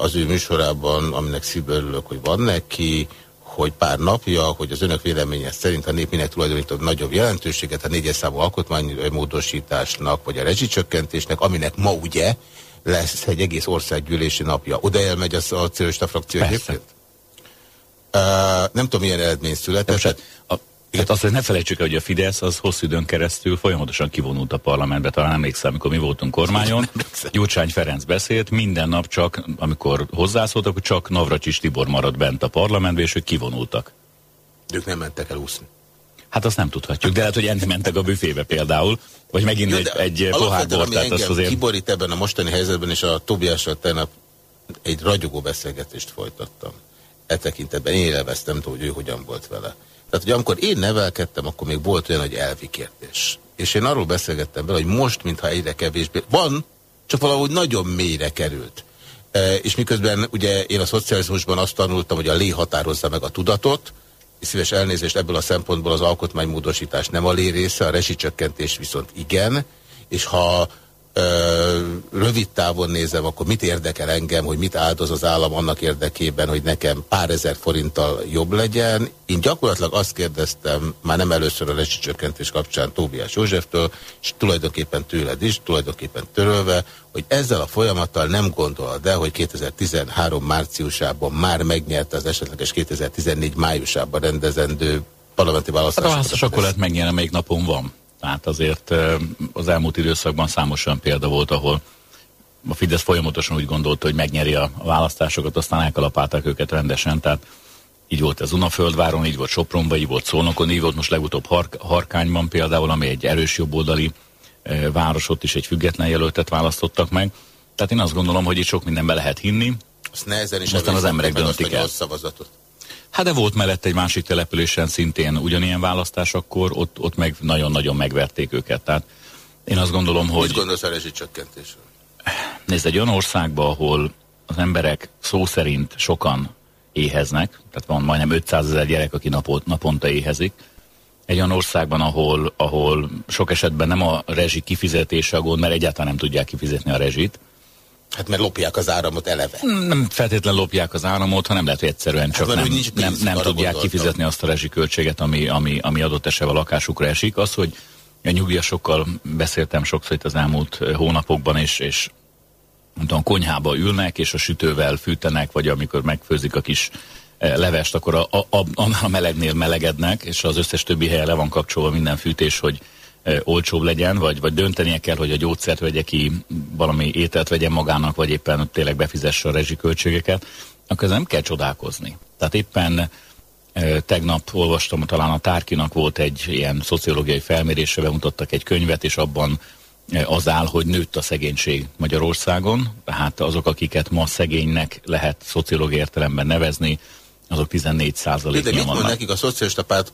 az ő műsorában, aminek szívből örülök, hogy van neki, hogy pár napja, hogy az önök véleménye szerint a nép minek tulajdonított nagyobb jelentőséget a négyes számú alkotmánymódosításnak, vagy a rezsicsökkentésnek, aminek ma ugye lesz egy egész országgyűlési napja. Oda elmegy a szocialista frakció egyébként? Nem tudom, milyen eredmény született. Hát, a, hát azt, hogy ne felejtsük el, hogy a Fidesz az hosszú időn keresztül folyamatosan kivonult a parlamentbe, talán emlékszem, amikor mi voltunk kormányon. Gyurcsány Ferenc beszélt, minden nap csak, amikor hozzászóltak, csak Navracsis Tibor maradt bent a parlamentbe, és ők kivonultak. De ők nem mentek el úszni. Hát azt nem tudhatjuk, de lehet, hogy enni mentek a büfébe például, vagy megint Jó, egy, egy pohár bort, tehát az azért... kiborít ebben a mostani helyzetben, és a Tobiással tegnap egy ragyogó beszélgetést folytattam e tekintetben én élveztem, hogy ő hogyan volt vele. Tehát, hogy amikor én nevelkedtem, akkor még volt olyan, hogy elvi kérdés. És én arról beszélgettem vele, hogy most, mintha egyre kevésbé... Van, csak valahogy nagyon mélyre került. E, és miközben ugye én a szocializmusban azt tanultam, hogy a lé határozza meg a tudatot, és szíves elnézést ebből a szempontból az alkotmánymódosítás nem a lé része, a rezsicsökkentés viszont igen, és ha rövid távon nézem, akkor mit érdekel engem, hogy mit áldoz az állam annak érdekében, hogy nekem pár ezer forinttal jobb legyen. Én gyakorlatilag azt kérdeztem, már nem először a rezsicsökkentés kapcsán Tóbiás Józseftől, és tulajdonképpen tőled is, tulajdonképpen törölve, hogy ezzel a folyamattal nem gondol, de hogy 2013 márciusában már megnyerte az esetleges 2014 májusában rendezendő parlamenti választásokat. Hát a választás akkor lehet megnyerni, melyik napon van. Tehát azért az elmúlt időszakban számos olyan példa volt, ahol a Fidesz folyamatosan úgy gondolta, hogy megnyeri a választásokat, aztán elkalapálták őket rendesen, tehát így volt ez Unaföldváron, így volt Sopronban, így volt Szolnokon, így volt most legutóbb Hark Harkányban például, ami egy erős jobboldali e, város, ott is egy független jelöltet választottak meg. Tehát én azt gondolom, hogy itt sok mindenbe lehet hinni. Azt nehezen is aztán az emberek döntik el. Szavazatot. Hát de volt mellett egy másik településen szintén ugyanilyen választás, akkor ott, ott meg nagyon-nagyon megverték őket. Tehát én azt gondolom, hogy... Mit gondolsz a rezsicsökkentésről? Nézd, egy olyan országban, ahol az emberek szó szerint sokan éheznek, tehát van majdnem 500 ezer gyerek, aki napot, naponta éhezik, egy olyan országban, ahol, ahol sok esetben nem a rezsi kifizetése a gond, mert egyáltalán nem tudják kifizetni a rezsit, Hát mert lopják az áramot eleve. Nem feltétlenül lopják az áramot, hanem lehet, hogy egyszerűen hát csak hát, nem, nincs nem, nem tudják gondoltam. kifizetni azt a rezsiköltséget, ami, ami, ami adott esetben a lakásukra esik. Az, hogy a nyugdíjasokkal beszéltem sokszor itt az elmúlt hónapokban, és, és nem tudom, konyhába ülnek, és a sütővel fűtenek, vagy amikor megfőzik a kis levest, akkor a, a, a, a melegnél melegednek, és az összes többi helyen le van kapcsolva minden fűtés, hogy olcsóbb legyen, vagy, vagy döntenie kell, hogy a gyógyszert vegye ki, valami ételt vegyen magának, vagy éppen tényleg befizesse a rezsiköltségeket, akkor ez nem kell csodálkozni. Tehát éppen tegnap olvastam, talán a Tárkinak volt egy ilyen szociológiai felmérése, bemutattak egy könyvet, és abban az áll, hogy nőtt a szegénység Magyarországon, tehát azok, akiket ma szegénynek lehet szociológiai értelemben nevezni, azok 14 százalék. De, de mit mond nekik a szocialista párt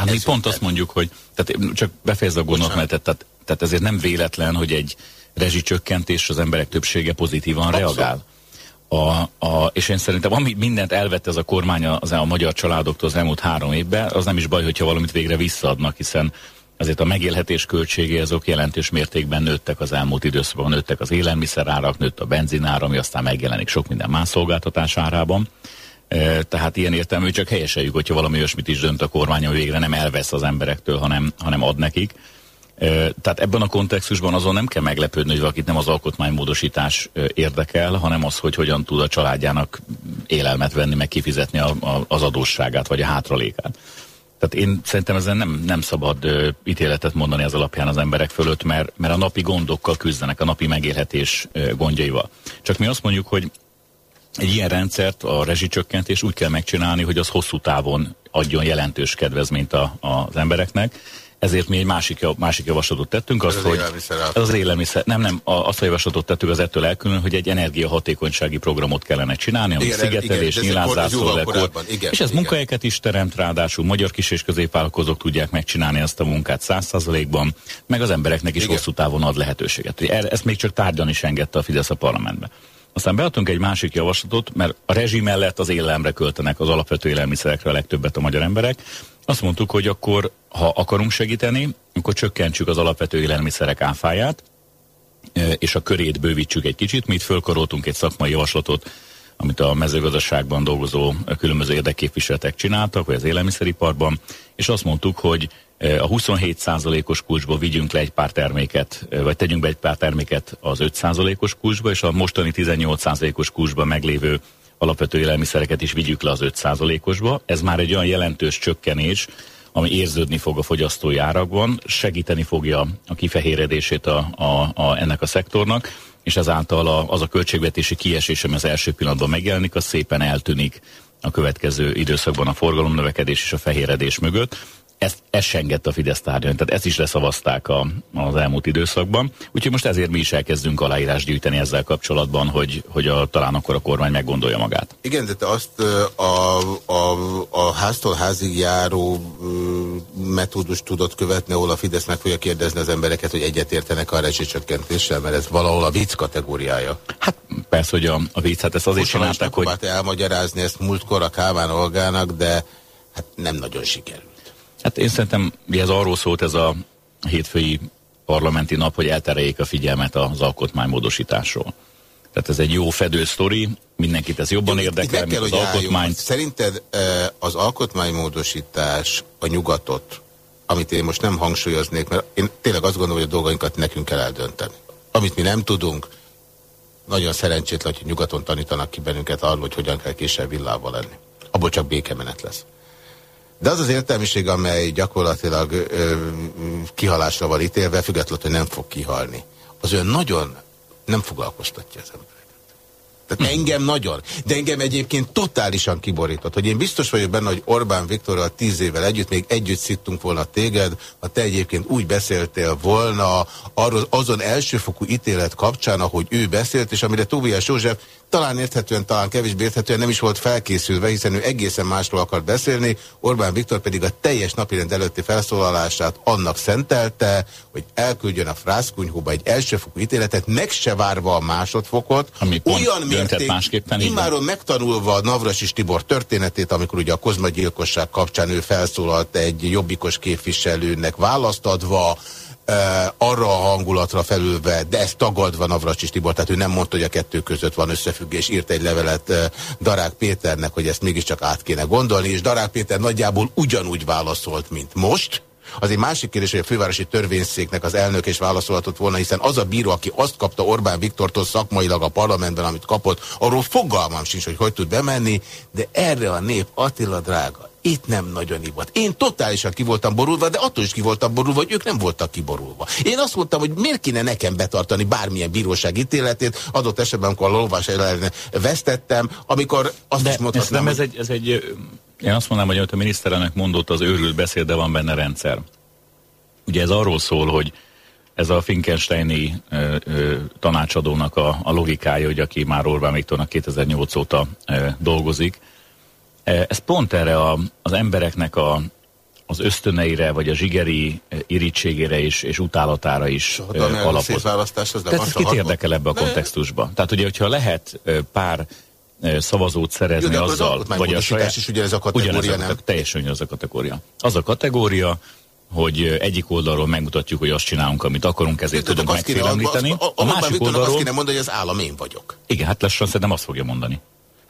Hát mi pont azt mondjuk, hogy tehát csak befejezze a gondolatmenetet, tehát, tehát ezért nem véletlen, hogy egy rezsicsökkentés az emberek többsége pozitívan Abszolút. reagál. A, a, és én szerintem ami mindent elvett ez a kormány az a magyar családoktól az elmúlt három évben, az nem is baj, hogyha valamit végre visszaadnak, hiszen ezért a megélhetés költségé azok jelentős mértékben nőttek az elmúlt időszakban, nőttek az élelmiszerárak, nőtt a benzinár, ami aztán megjelenik sok minden más szolgáltatás árában. Tehát ilyen értelmű, csak helyeseljük, hogyha valami olyasmit is dönt a kormány, hogy végre nem elvesz az emberektől, hanem, hanem ad nekik. Tehát ebben a kontextusban azon nem kell meglepődni, hogy valakit nem az alkotmánymódosítás érdekel, hanem az, hogy hogyan tud a családjának élelmet venni, meg kifizetni a, a, az adósságát, vagy a hátralékát. Tehát én szerintem ezen nem, nem szabad ö, ítéletet mondani az alapján az emberek fölött, mert, mert a napi gondokkal küzdenek, a napi megélhetés ö, gondjaival. Csak mi azt mondjuk, hogy egy ilyen rendszert, a rezsicsökkentés úgy kell megcsinálni, hogy az hosszú távon adjon jelentős kedvezményt a, az embereknek, ezért mi egy másik, másik javaslatot tettünk, azt, az hogy ez az élelmiszer, nem, nem, azt a javaslatot tettük az ettől elkülön, hogy egy energiahatékonysági programot kellene csinálni, ami szigetelés, nyilázászló, és ez igen. munkahelyeket is teremt, ráadásul magyar kis és középvállalkozók tudják megcsinálni ezt a munkát száz százalékban, meg az embereknek is igen. hosszú távon ad lehetőséget. Ezt még csak tárgyalni is engedte a Fidesz a parlamentbe. Aztán beadtunk egy másik javaslatot, mert a rezsi mellett az élelemre költenek az alapvető élelmiszerekre a legtöbbet a magyar emberek. Azt mondtuk, hogy akkor, ha akarunk segíteni, akkor csökkentsük az alapvető élelmiszerek áfáját, és a körét bővítsük egy kicsit. Mi itt fölkaroltunk egy szakmai javaslatot, amit a mezőgazdaságban dolgozó különböző érdekképviseletek csináltak, vagy az élelmiszeriparban, és azt mondtuk, hogy a 27%-os kulcsból vigyünk le egy pár terméket, vagy tegyünk be egy pár terméket az 5%-os kulcsba, és a mostani 18%-os kulcsban meglévő alapvető élelmiszereket is vigyük le az 5%-osba. Ez már egy olyan jelentős csökkenés, ami érződni fog a fogyasztói árakban, segíteni fogja a kifehéredését a, a, a, ennek a szektornak, és ezáltal a, az a költségvetési kiesés, ami az első pillanatban megjelenik, az szépen eltűnik a következő időszakban a forgalomnövekedés és a fehéredés mögött ezt, ezt se engedte a Fidesz tárgyalni, tehát ezt is leszavazták a, az elmúlt időszakban. Úgyhogy most ezért mi is elkezdünk aláírás gyűjteni ezzel kapcsolatban, hogy, hogy a, talán akkor a kormány meggondolja magát. Igen, de te azt a, a, a háztól házig járó metódus tudod követni, ahol a Fidesz meg fogja kérdezni az embereket, hogy egyetértenek a rezsicsökkentéssel, mert ez valahol a vicc kategóriája. Hát persze, hogy a, a vicc, hát ezt azért Most csinálták, hogy... elmagyarázni ezt múltkor a Kálmán Olgának, de hát nem nagyon sikerült. Hát én szerintem ez arról szólt ez a hétfői parlamenti nap, hogy eltereljék a figyelmet az alkotmánymódosításról. Tehát ez egy jó fedő sztori, mindenkit ez jobban jó, érdekel, mint az alkotmány. Szerinted az alkotmánymódosítás a nyugatot, amit én most nem hangsúlyoznék, mert én tényleg azt gondolom, hogy a dolgainkat nekünk kell eldönteni. Amit mi nem tudunk, nagyon szerencsétlen, hogy nyugaton tanítanak ki bennünket arról, hogy hogyan kell később villával lenni. Abból csak békemenet lesz. De az az értelmiség, amely gyakorlatilag ö, kihalásra van ítélve, függetlenül, hogy nem fog kihalni, az olyan nagyon nem foglalkoztatja az embereket. Tehát engem nagyon, de engem egyébként totálisan kiborított, hogy én biztos vagyok benne, hogy Orbán Viktorral tíz évvel együtt még együtt szittunk volna téged, ha te egyébként úgy beszéltél volna arról, azon elsőfokú ítélet kapcsán, ahogy ő beszélt, és amire Tóbiás József talán érthetően, talán kevésbé érthetően nem is volt felkészülve, hiszen ő egészen másról akart beszélni, Orbán Viktor pedig a teljes napirend előtti felszólalását annak szentelte, hogy elküldjön a frászkunyhóba egy elsőfokú ítéletet, meg se várva a másodfokot, Ami olyan mérték, másképpen immáron megtanulva a Navrasis Tibor történetét, amikor ugye a Kozma gyilkosság kapcsán ő felszólalt egy jobbikos képviselőnek választadva, arra a hangulatra felülve, de ezt tagadva Navracsis Tibor, tehát ő nem mondta, hogy a kettő között van összefüggés, írt egy levelet Darák Péternek, hogy ezt mégiscsak át kéne gondolni, és Darák Péter nagyjából ugyanúgy válaszolt, mint most, az egy másik kérdés, hogy a fővárosi törvényszéknek az elnök is válaszolhatott volna, hiszen az a bíró, aki azt kapta Orbán Viktortól szakmailag a parlamentben, amit kapott, arról fogalmam sincs, hogy hogy tud bemenni, de erre a nép Attila drága, itt nem nagyon ivott. Én totálisan ki voltam borulva, de attól is ki voltam borulva, hogy ők nem voltak kiborulva. Én azt mondtam, hogy miért kéne nekem betartani bármilyen bíróság ítéletét, adott esetben, amikor a lovás ellen vesztettem, amikor azt de is mondhatnám... Ez, nem, ez egy, ez egy, én azt mondanám, hogy amit a miniszterelnök mondott, az őrült beszéd, de van benne rendszer. Ugye ez arról szól, hogy ez a Finkensteini ö, ö, tanácsadónak a, a logikája, hogy aki már Orbán Viktornak 2008 óta ö, dolgozik, ez pont erre a, az embereknek a, az ösztöneire, vagy a zsigeri e, irítségére is, és utálatára is e, alapoz. Választás, az Tehát ez kit érdekel ebbe a kontextusba? Tehát ugye, hogyha lehet pár szavazót szerezni Jó, azzal, vagy a saját... is ugyanez a kategória, ugyanez nem? A, teljesen ugyanez a kategória. Az a kategória, hogy egyik oldalról megmutatjuk, hogy azt csinálunk, amit akarunk, ezért tudunk megfélemlíteni. A, a, a, a másik oldalról... Azt kéne mondani, hogy az állam én vagyok. Igen, hát lassan szerintem azt fogja mondani.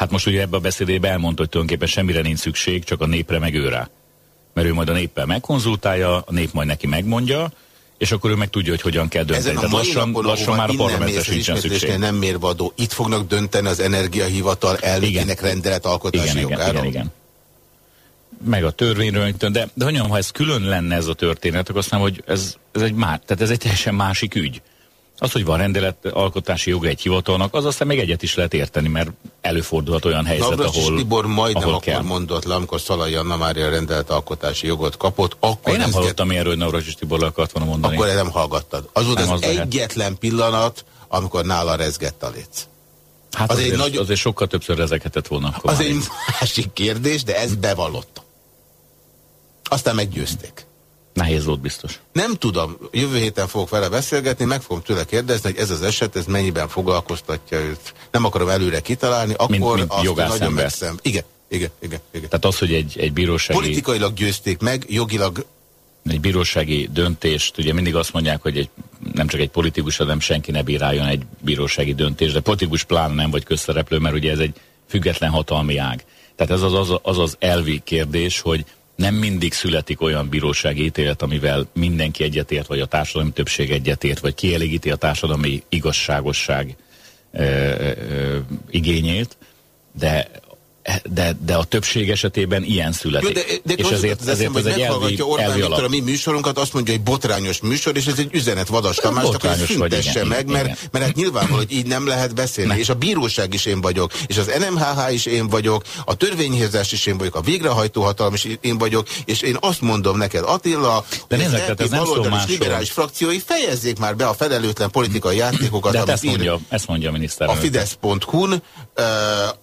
Hát most ugye ebbe a beszédébe elmondta, hogy tulajdonképpen semmire nincs szükség, csak a népre meg őrá. Mert ő majd a néppel megkonzultálja, a nép majd neki megmondja, és akkor ő meg tudja, hogy hogyan kell dönteni. Ezen a mai lassan, napon, lassan már a parlamentre sincsen szükség. nem mérvadó. Itt fognak dönteni az energiahivatal elnökének rendeletalkotási igen, jogáról? Igen, igen, igen. Meg a törvényről, de, de mondjam, ha ez külön lenne ez a történet, akkor azt mondom, hogy ez, ez egy már, tehát ez egy teljesen másik ügy. Az, hogy van rendelet alkotási joga egy hivatalnak, az aztán még egyet is lehet érteni, mert előfordulhat olyan helyzet, Navracsis ahol Tibor majdnem ahol akkor kell. mondott le, amikor Szalai Anna Mária rendelet alkotási jogot kapott. Akkor Én nem hallottam erről, hogy Navracsis Tibor akart volna mondani. Akkor nem hallgattad. Az volt az, az egyetlen lehet. pillanat, amikor nála rezgett a léc. Hát az azért, egy nagy... azért sokkal többször rezekhetett volna. Akkor az egy másik kérdés, de ez bevallotta. Aztán meggyőzték. Nehéz volt biztos. Nem tudom, jövő héten fogok vele beszélgetni, meg fogom tőle kérdezni, hogy ez az eset, ez mennyiben foglalkoztatja őt. Nem akarom előre kitalálni, akkor mint, mint azt nagyon megszem. Igen, igen, igen, igen. Tehát az, hogy egy, egy bírósági... Politikailag győzték meg, jogilag... Egy bírósági döntést, ugye mindig azt mondják, hogy egy, nem csak egy politikus, hanem senki ne bíráljon egy bírósági döntést, de politikus pláne nem vagy közszereplő, mert ugye ez egy független hatalmi ág. Tehát ez az az, az, az elvi kérdés, hogy nem mindig születik olyan bírósági ítélet, amivel mindenki egyetért, vagy a társadalmi többség egyetért, vagy kielégíti a társadalmi igazságosság ö, ö, igényét, de de, de a többség esetében ilyen születik. Jó, de, de és ezért, ezért ez egy elvi, Orbán elvi Viktor a mi műsorunkat, azt mondja, hogy botrányos műsor, és ez egy üzenet Vadas Tamásnak, hogy szüntesse meg, igen, mert, igen. mert hát nyilvánvaló, hogy így nem lehet beszélni. Ne. És a bíróság is én vagyok, és az NMHH is én vagyok, a törvényhozás is én vagyok, a végrehajtó hatalom is én vagyok, és én azt mondom neked, Attila, de hogy nézzek, az ez nem liberális frakciói fejezzék már be a felelőtlen politikai játékokat, de hát ezt mondja, ezt mondja a miniszter. A Fidesz.hu-n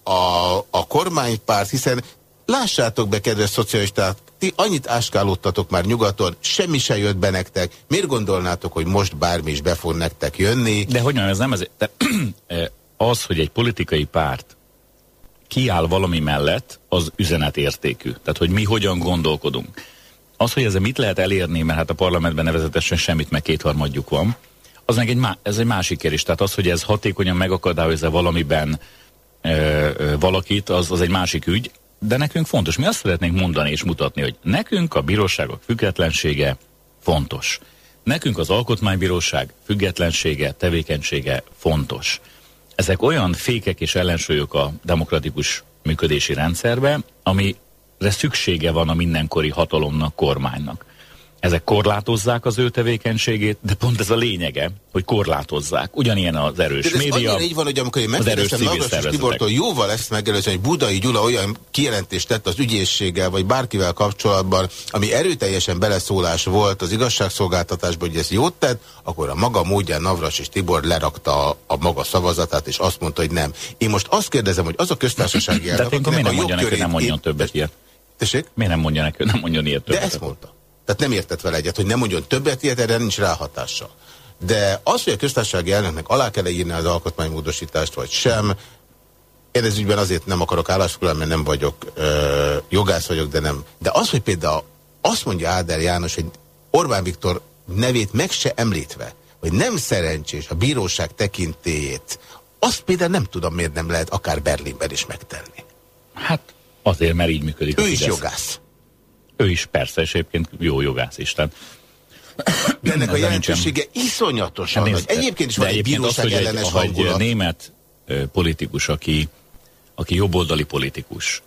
a, a kormánypárt, hiszen lássátok be, kedves szocialisták, ti annyit áskálódtatok már nyugaton, semmi se jött be nektek, miért gondolnátok, hogy most bármi is be fog nektek jönni? De hogy ez nem ez, de az, hogy egy politikai párt kiáll valami mellett, az üzenetértékű. Tehát, hogy mi hogyan gondolkodunk. Az, hogy ezzel mit lehet elérni, mert hát a parlamentben nevezetesen semmit, meg kétharmadjuk van, az meg egy, ez egy másik kérdés. Tehát az, hogy ez hatékonyan megakadályozza valamiben valakit, az, az egy másik ügy, de nekünk fontos. Mi azt szeretnénk mondani és mutatni, hogy nekünk a bíróságok függetlensége fontos. Nekünk az alkotmánybíróság függetlensége, tevékenysége fontos. Ezek olyan fékek és ellensúlyok a demokratikus működési rendszerbe, amire szüksége van a mindenkori hatalomnak, kormánynak ezek korlátozzák az ő tevékenységét, de pont ez a lényege, hogy korlátozzák. Ugyanilyen az erős de média. Ez így van, hogy amikor én megkérdeztem Navras Tibortól jóval ezt megelőzően, hogy Budai Gyula olyan kijelentést tett az ügyészséggel, vagy bárkivel kapcsolatban, ami erőteljesen beleszólás volt az igazságszolgáltatásban, hogy ez jót tett, akkor a maga módján Navras és Tibor lerakta a, a maga szavazatát, és azt mondta, hogy nem. Én most azt kérdezem, hogy az a köztársasági elnök, De miért nem mondja neki, nem mondjon többet ilyet? Tessék? Miért nem mondja neki, nem mondjon ilyet többet? De ezt mondta. Tehát nem értett vele egyet, hogy nem mondjon többet ilyet, erre nincs ráhatása. De az, hogy a köztársasági elnöknek alá kell -e írni az alkotmánymódosítást, vagy sem, én ez ügyben azért nem akarok állásfoglalni, mert nem vagyok, ö, jogász vagyok, de nem. De az, hogy például azt mondja Áder János, hogy Orbán Viktor nevét meg se említve, hogy nem szerencsés a bíróság tekintélyét, azt például nem tudom, miért nem lehet akár Berlinben is megtenni. Hát azért, mert így működik. Ő is jogász. Ő is persze, és egyébként jó jogász is. Tehát de ennek a jelentősége iszonyatosan hát, nagy. Egyébként is van egy bíróság az, ellenes egy, hangulat. egy német politikus, aki, aki jobboldali politikus,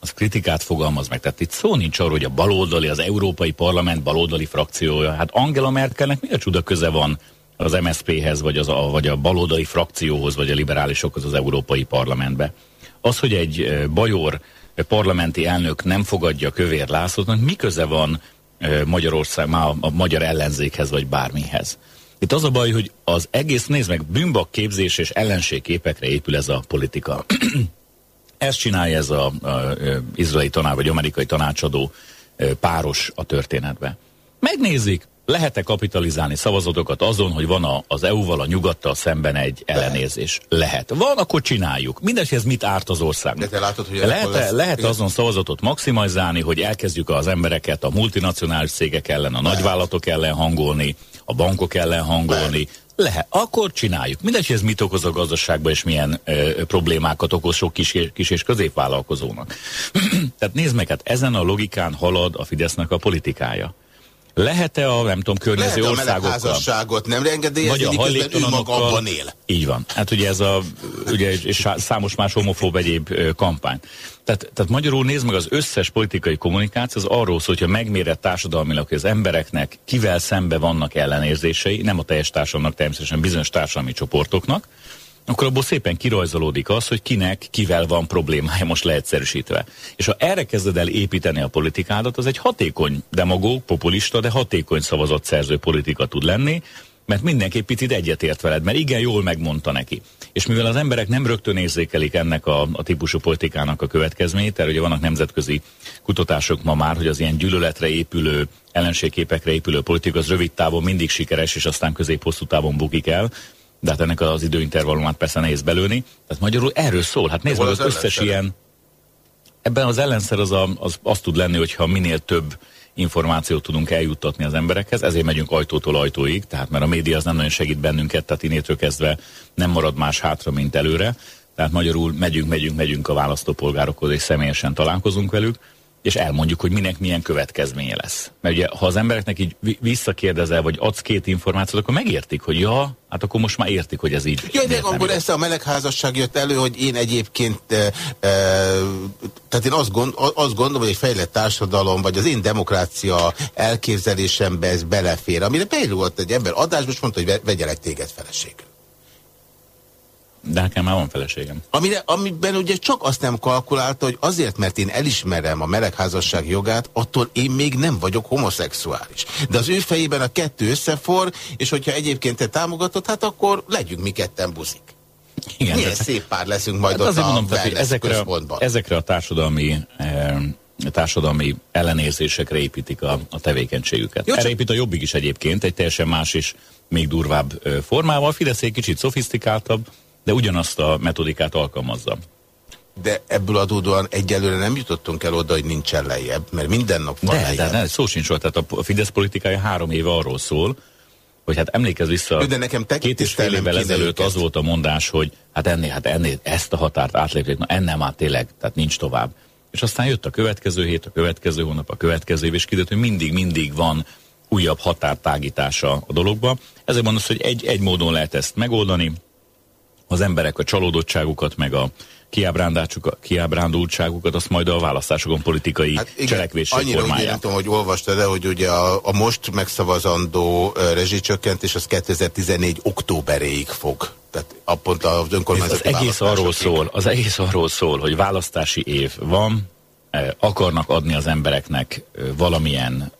az kritikát fogalmaz meg. Tehát itt szó nincs arról, hogy a baloldali, az Európai Parlament baloldali frakciója. Hát Angela Merkelnek mi a csuda köze van az MSZP-hez, vagy, az a, vagy a baloldali frakcióhoz, vagy a liberálisokhoz az Európai Parlamentbe. Az, hogy egy bajor parlamenti elnök nem fogadja Kövér Lászlót, mi köze van Magyarország, már a magyar ellenzékhez, vagy bármihez? Itt az a baj, hogy az egész, nézd meg, bűnbak képzés és ellenségképekre épül ez a politika. Ezt csinálja ez a, a, a izraeli tanács, vagy amerikai tanácsadó páros a történetbe. Megnézik, lehet-e kapitalizálni szavazatokat azon, hogy van a, az EU-val, a nyugattal szemben egy ellenérzés? Lehet. Van, akkor csináljuk. Mindenki ez mit árt az országnak? De te látod, hogy lehet, lesz... lehet azon szavazatot maximalizálni, hogy elkezdjük az embereket a multinacionális cégek ellen, a lehet. nagyvállalatok ellen hangolni, a bankok ellen hangolni, lehet. Lehet, akkor csináljuk. Mindegy, ez mit okoz a gazdaságban, és milyen ö, problémákat okoz sok kis, kis és középvállalkozónak. Tehát nézd meg, hát ezen a logikán halad a Fidesznek a politikája. Lehet-e a, nem tudom, környező Lehet országokkal? a nem engedélyezni, miközben ő maga abban él. Így van. Hát ugye ez a, ugye, és számos más homofób egyéb kampány. Tehát, tehát magyarul nézd meg az összes politikai kommunikáció, az arról szól, hogyha megmérett társadalmilag, hogy az embereknek kivel szembe vannak ellenérzései, nem a teljes társadalomnak, természetesen bizonyos társadalmi csoportoknak, akkor abból szépen kirajzolódik az, hogy kinek, kivel van problémája most leegyszerűsítve. És ha erre kezded el építeni a politikádat, az egy hatékony demagóg, populista, de hatékony szavazott szerző politika tud lenni, mert mindenki picit egyetért veled, mert igen, jól megmondta neki. És mivel az emberek nem rögtön érzékelik ennek a, a típusú politikának a következményét, mert ugye vannak nemzetközi kutatások ma már, hogy az ilyen gyűlöletre épülő, ellenségképekre épülő politika az rövid távon mindig sikeres, és aztán közép-hosszú távon bukik el, de hát ennek az időintervallumát persze nehéz belőni. Tehát magyarul erről szól. Hát nézd meg az, az összes ilyen... Ebben az ellenszer az, a, az, az tud lenni, hogyha minél több információt tudunk eljuttatni az emberekhez, ezért megyünk ajtótól ajtóig, tehát mert a média az nem nagyon segít bennünket, tehát innétől kezdve nem marad más hátra, mint előre. Tehát magyarul megyünk, megyünk, megyünk a választópolgárokhoz, és személyesen találkozunk velük, és elmondjuk, hogy minek milyen következménye lesz. Mert ugye, ha az embereknek így visszakérdezel, vagy adsz két információt, akkor megértik, hogy ja, hát akkor most már értik, hogy ez így. Ja, de akkor ezt a melegházasság jött elő, hogy én egyébként, e, e, tehát én azt, gond, azt gondolom, hogy egy fejlett társadalom, vagy az én demokrácia elképzelésembe ez belefér. Amire beírult egy ember adásban, és mondta, hogy vegyelek téged feleségül. De nekem már van feleségem. Amire, amiben ugye csak azt nem kalkulálta, hogy azért, mert én elismerem a melegházasság jogát, attól én még nem vagyok homoszexuális. De az ő fejében a kettő összefor, és hogyha egyébként te támogatod, hát akkor legyünk mi ketten buzik. Igen, Milyen szép pár leszünk majd hát ott a mondom, tehát, ezekre, a, ezekre a társadalmi eh, társadalmi ellenérzésekre építik a, a tevékenységüket. Jó, Erre épít a Jobbik is egyébként, egy teljesen más és még durvább formával. Fidesz egy kicsit szofisztikáltabb, de ugyanazt a metodikát alkalmazza. De ebből adódóan egyelőre nem jutottunk el oda, hogy nincsen lejjebb, mert minden nap van de, lejjebb. De, de szó sincs volt, tehát a Fidesz politikája három éve arról szól, hogy hát emlékezz vissza, de nekem két és fél évvel ezelőtt az volt a mondás, hogy hát ennél, hát ennél ezt a határt átlépték, na ennél már tényleg, tehát nincs tovább. És aztán jött a következő hét, a következő hónap, a következő év, és kiderült, hogy mindig, mindig van újabb határtágítása a dologba. Ezért mondom, hogy egy, egy módon lehet ezt megoldani, az emberek a csalódottságukat, meg a kiábrándultságukat, azt majd a választásokon politikai hát igen, annyira formálják. tudom, hogy olvastad de hogy ugye a, a most megszavazandó rezsicsökkentés az 2014 októberéig fog. Tehát a pont az önkormányzati az egész arról szól, Az egész arról szól, hogy választási év van, akarnak adni az embereknek valamilyen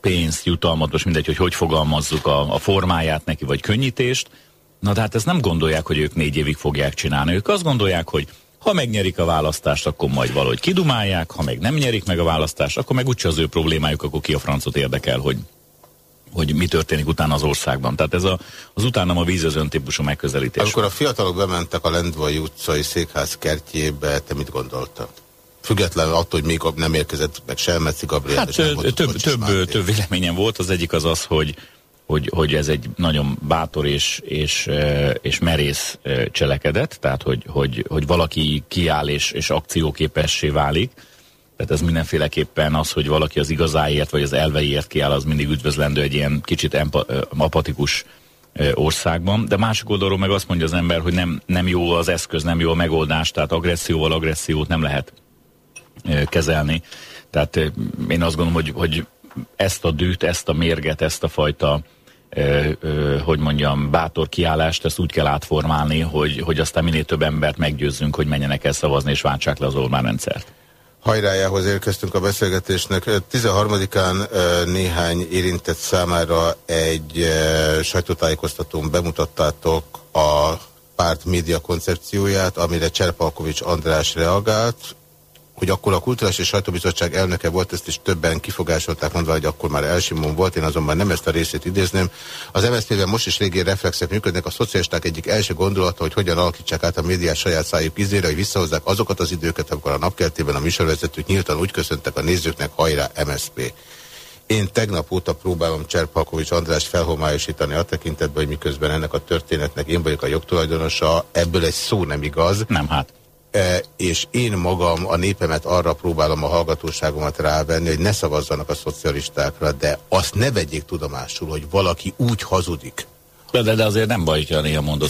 pénzt, jutalmat, most mindegy, hogy hogy fogalmazzuk a, a formáját neki, vagy könnyítést, Na de hát ezt nem gondolják, hogy ők négy évig fogják csinálni. Ők azt gondolják, hogy ha megnyerik a választást, akkor majd valahogy kidumálják, ha meg nem nyerik meg a választást, akkor meg úgyse az ő problémájuk, akkor ki a francot érdekel, hogy, hogy mi történik utána az országban. Tehát ez a, az utána a vízözön típusú megközelítés. Amikor a fiatalok bementek a Lendvai utcai székház kertjébe, te mit gondoltál? Függetlenül attól, hogy még nem érkezett meg Selmeci Gabriel. Hát több, több, több, több véleményem volt. Az egyik az az, hogy hogy, hogy ez egy nagyon bátor és, és, és merész cselekedet, tehát hogy, hogy, hogy valaki kiáll és, és akcióképessé válik. Tehát ez mindenféleképpen az, hogy valaki az igazáért vagy az elveiért kiáll, az mindig üdvözlendő egy ilyen kicsit empa, apatikus országban, de másik oldalról meg azt mondja az ember, hogy nem, nem jó az eszköz, nem jó a megoldás, tehát agresszióval agressziót nem lehet kezelni. Tehát én azt gondolom, hogy, hogy ezt a dűt, ezt a mérget, ezt a fajta hogy mondjam, bátor kiállást, ezt úgy kell átformálni, hogy, hogy aztán minél több embert meggyőzzünk, hogy menjenek el szavazni, és váltsák le az Orbán rendszert. Hajrájához érkeztünk a beszélgetésnek. 13-án néhány érintett számára egy sajtótájékoztatón bemutattátok a párt média koncepcióját, amire Cserpalkovics András reagált. Hogy akkor a Kulturális és Sajtóbizottság elnöke volt, ezt is többen kifogásolták, mondva, hogy akkor már Elsimon volt, én azonban nem ezt a részét idézném. Az MSZP-ben most is régi reflexek működnek, a szocialisták egyik első gondolata, hogy hogyan alakítsák át a médiát saját szájuk ízére, hogy visszahozzák azokat az időket, amikor a napkeltében a műsorvezetők nyíltan úgy köszöntek a nézőknek, hajrá MSZP. Én tegnap óta próbálom Cserpalkovics András felhomályosítani a tekintetben, hogy miközben ennek a történetnek én vagyok a jogtulajdonosa, ebből egy szó nem igaz. Nem, hát. E, és én magam a népemet arra próbálom a hallgatóságomat rávenni, hogy ne szavazzanak a szocialistákra, de azt ne vegyék tudomásul, hogy valaki úgy hazudik, de, de azért nem baj, hogy néha mondod.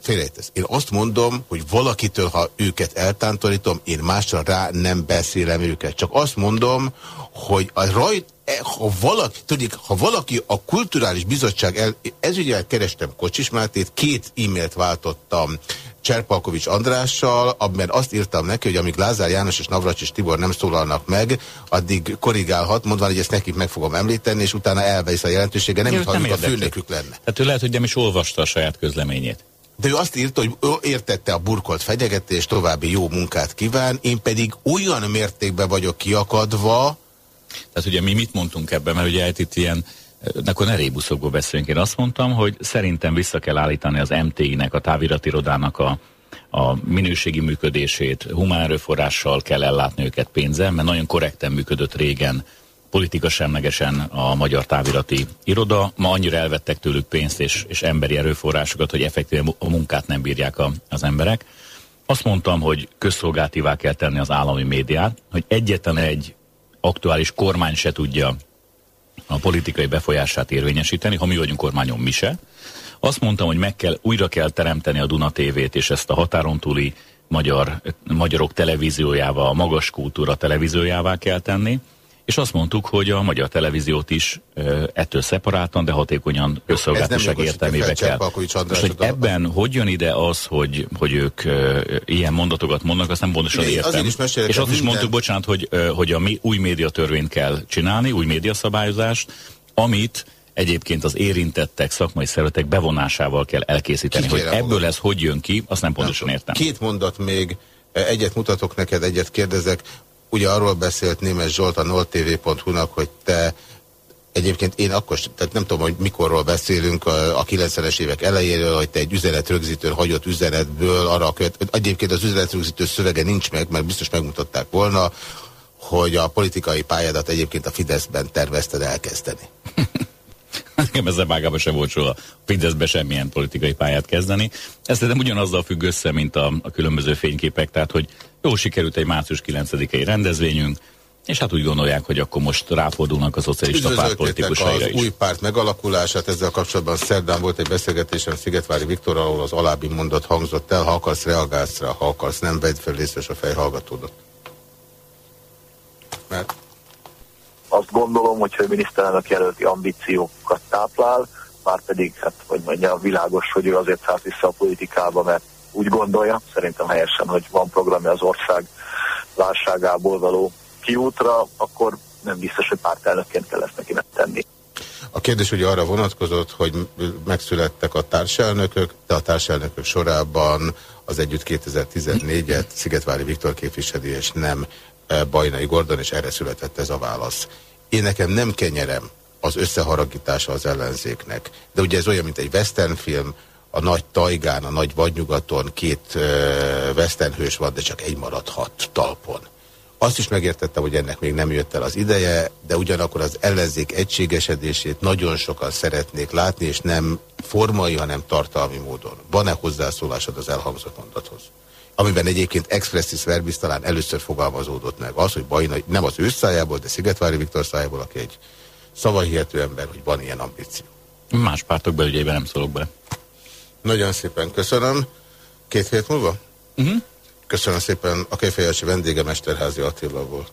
Félrejtesz. Én azt mondom, hogy valakitől, ha őket eltántorítom, én másra rá nem beszélem őket. Csak azt mondom, hogy a rajt, ha valaki, tudik, ha valaki a kulturális bizottság, el, ezügyel kerestem Kocsis Mátét, két e-mailt váltottam Cserpalkovics Andrással, amiben azt írtam neki, hogy amíg Lázár János és Navracsis Tibor nem szólalnak meg, addig korrigálhat, mondva, hogy ezt nekik meg fogom említeni, és utána elvesz a jelentősége, nem mintha a főnökük lenne. Tehát ő lehet, hogy nem is olvasta a saját közleményét. De ő azt írta, hogy ő értette a burkolt fenyegetést, további jó munkát kíván, én pedig olyan mértékben vagyok kiakadva. Tehát ugye mi mit mondtunk ebben, mert ugye itt ilyen akkor ne rébuszokból beszéljünk. Én azt mondtam, hogy szerintem vissza kell állítani az MTI-nek, a táviratirodának a, a minőségi működését, humán erőforrással kell ellátni őket pénzzel, mert nagyon korrekten működött régen politika semlegesen a magyar távirati iroda. Ma annyira elvettek tőlük pénzt és, és emberi erőforrásokat, hogy effektíven a munkát nem bírják a, az emberek. Azt mondtam, hogy közszolgáltívá kell tenni az állami médiát, hogy egyetlen egy aktuális kormány se tudja a politikai befolyását érvényesíteni, ha mi vagyunk kormányon, mi se. Azt mondtam, hogy meg kell, újra kell teremteni a Duna TV-t, és ezt a határon túli magyar, magyarok televíziójává, a magas kultúra televíziójává kell tenni és azt mondtuk, hogy a magyar televíziót is ettől szeparáltan, de hatékonyan közszolgáltaság értelmébe kell. Most, hogy ebben hogy jön ide az, hogy, hogy ők ilyen mondatokat mondnak, azt nem pontosan értem. És azt minden... is mondtuk, bocsánat, hogy, hogy a új médiatörvényt kell csinálni, új médiaszabályozást, amit egyébként az érintettek, szakmai szervezetek bevonásával kell elkészíteni. Hogy ebből ez hogy jön ki, azt nem pontosan értem. Két mondat még, egyet mutatok neked, egyet kérdezek ugye arról beszélt Némes Zsolt a noltv.hu-nak, hogy te Egyébként én akkor, tehát nem tudom, hogy mikorról beszélünk a 90-es évek elejéről, hogy te egy üzenetrögzítőn hagyott üzenetből arra követ, egyébként az üzenetrögzítő szövege nincs meg, mert biztos megmutatták volna, hogy a politikai pályádat egyébként a Fideszben tervezted elkezdeni. Nekem ezzel vágában sem volt soha Fideszbe semmilyen politikai pályát kezdeni. Ez nem ugyanazzal függ össze, mint a, a különböző fényképek, tehát hogy jó sikerült egy március 9-i rendezvényünk, és hát úgy gondolják, hogy akkor most ráfordulnak a szocialista párt politikusaira is. új párt megalakulását, ezzel kapcsolatban szerdán volt egy beszélgetésem Szigetvári Viktor, ahol az alábbi mondat hangzott el, ha akarsz, reagálsz rá, ha akarsz, nem vedd fel részes a fejhallgatódat. Mert azt gondolom, hogyha a miniszterelnök jelölti ambíciókat táplál, már pedig, hát, hogy mondja, világos, hogy ő azért szállt vissza a politikába, mert úgy gondolja, szerintem helyesen, hogy van programja az ország válságából való kiútra, akkor nem biztos, hogy pártelnökként kell ezt neki megtenni. A kérdés ugye arra vonatkozott, hogy megszülettek a társelnökök, de a társelnökök sorában az együtt 2014-et Szigetvári Viktor képviseli, és nem Bajnai Gordon, és erre született ez a válasz. Én nekem nem kenyerem az összeharagítása az ellenzéknek, de ugye ez olyan, mint egy westernfilm, a nagy tajgán, a nagy vadnyugaton két uh, westernhős van, de csak egy maradhat talpon. Azt is megértettem, hogy ennek még nem jött el az ideje, de ugyanakkor az ellenzék egységesedését nagyon sokan szeretnék látni, és nem formai, hanem tartalmi módon. Van-e hozzászólásod az elhangzott mondathoz? Amiben egyébként expressis verbis talán először fogalmazódott meg. Az, hogy Bajna, nem az ő szájából, de Szigetvári Viktor szájából, aki egy szavahihető ember, hogy van ilyen ambíció. Más pártok belügyeiben nem szólok be. Nagyon szépen köszönöm. Két hét múlva? Uh mhm. -huh. Köszönöm szépen. A kejfejelsi vendége Mesterházi Attila volt.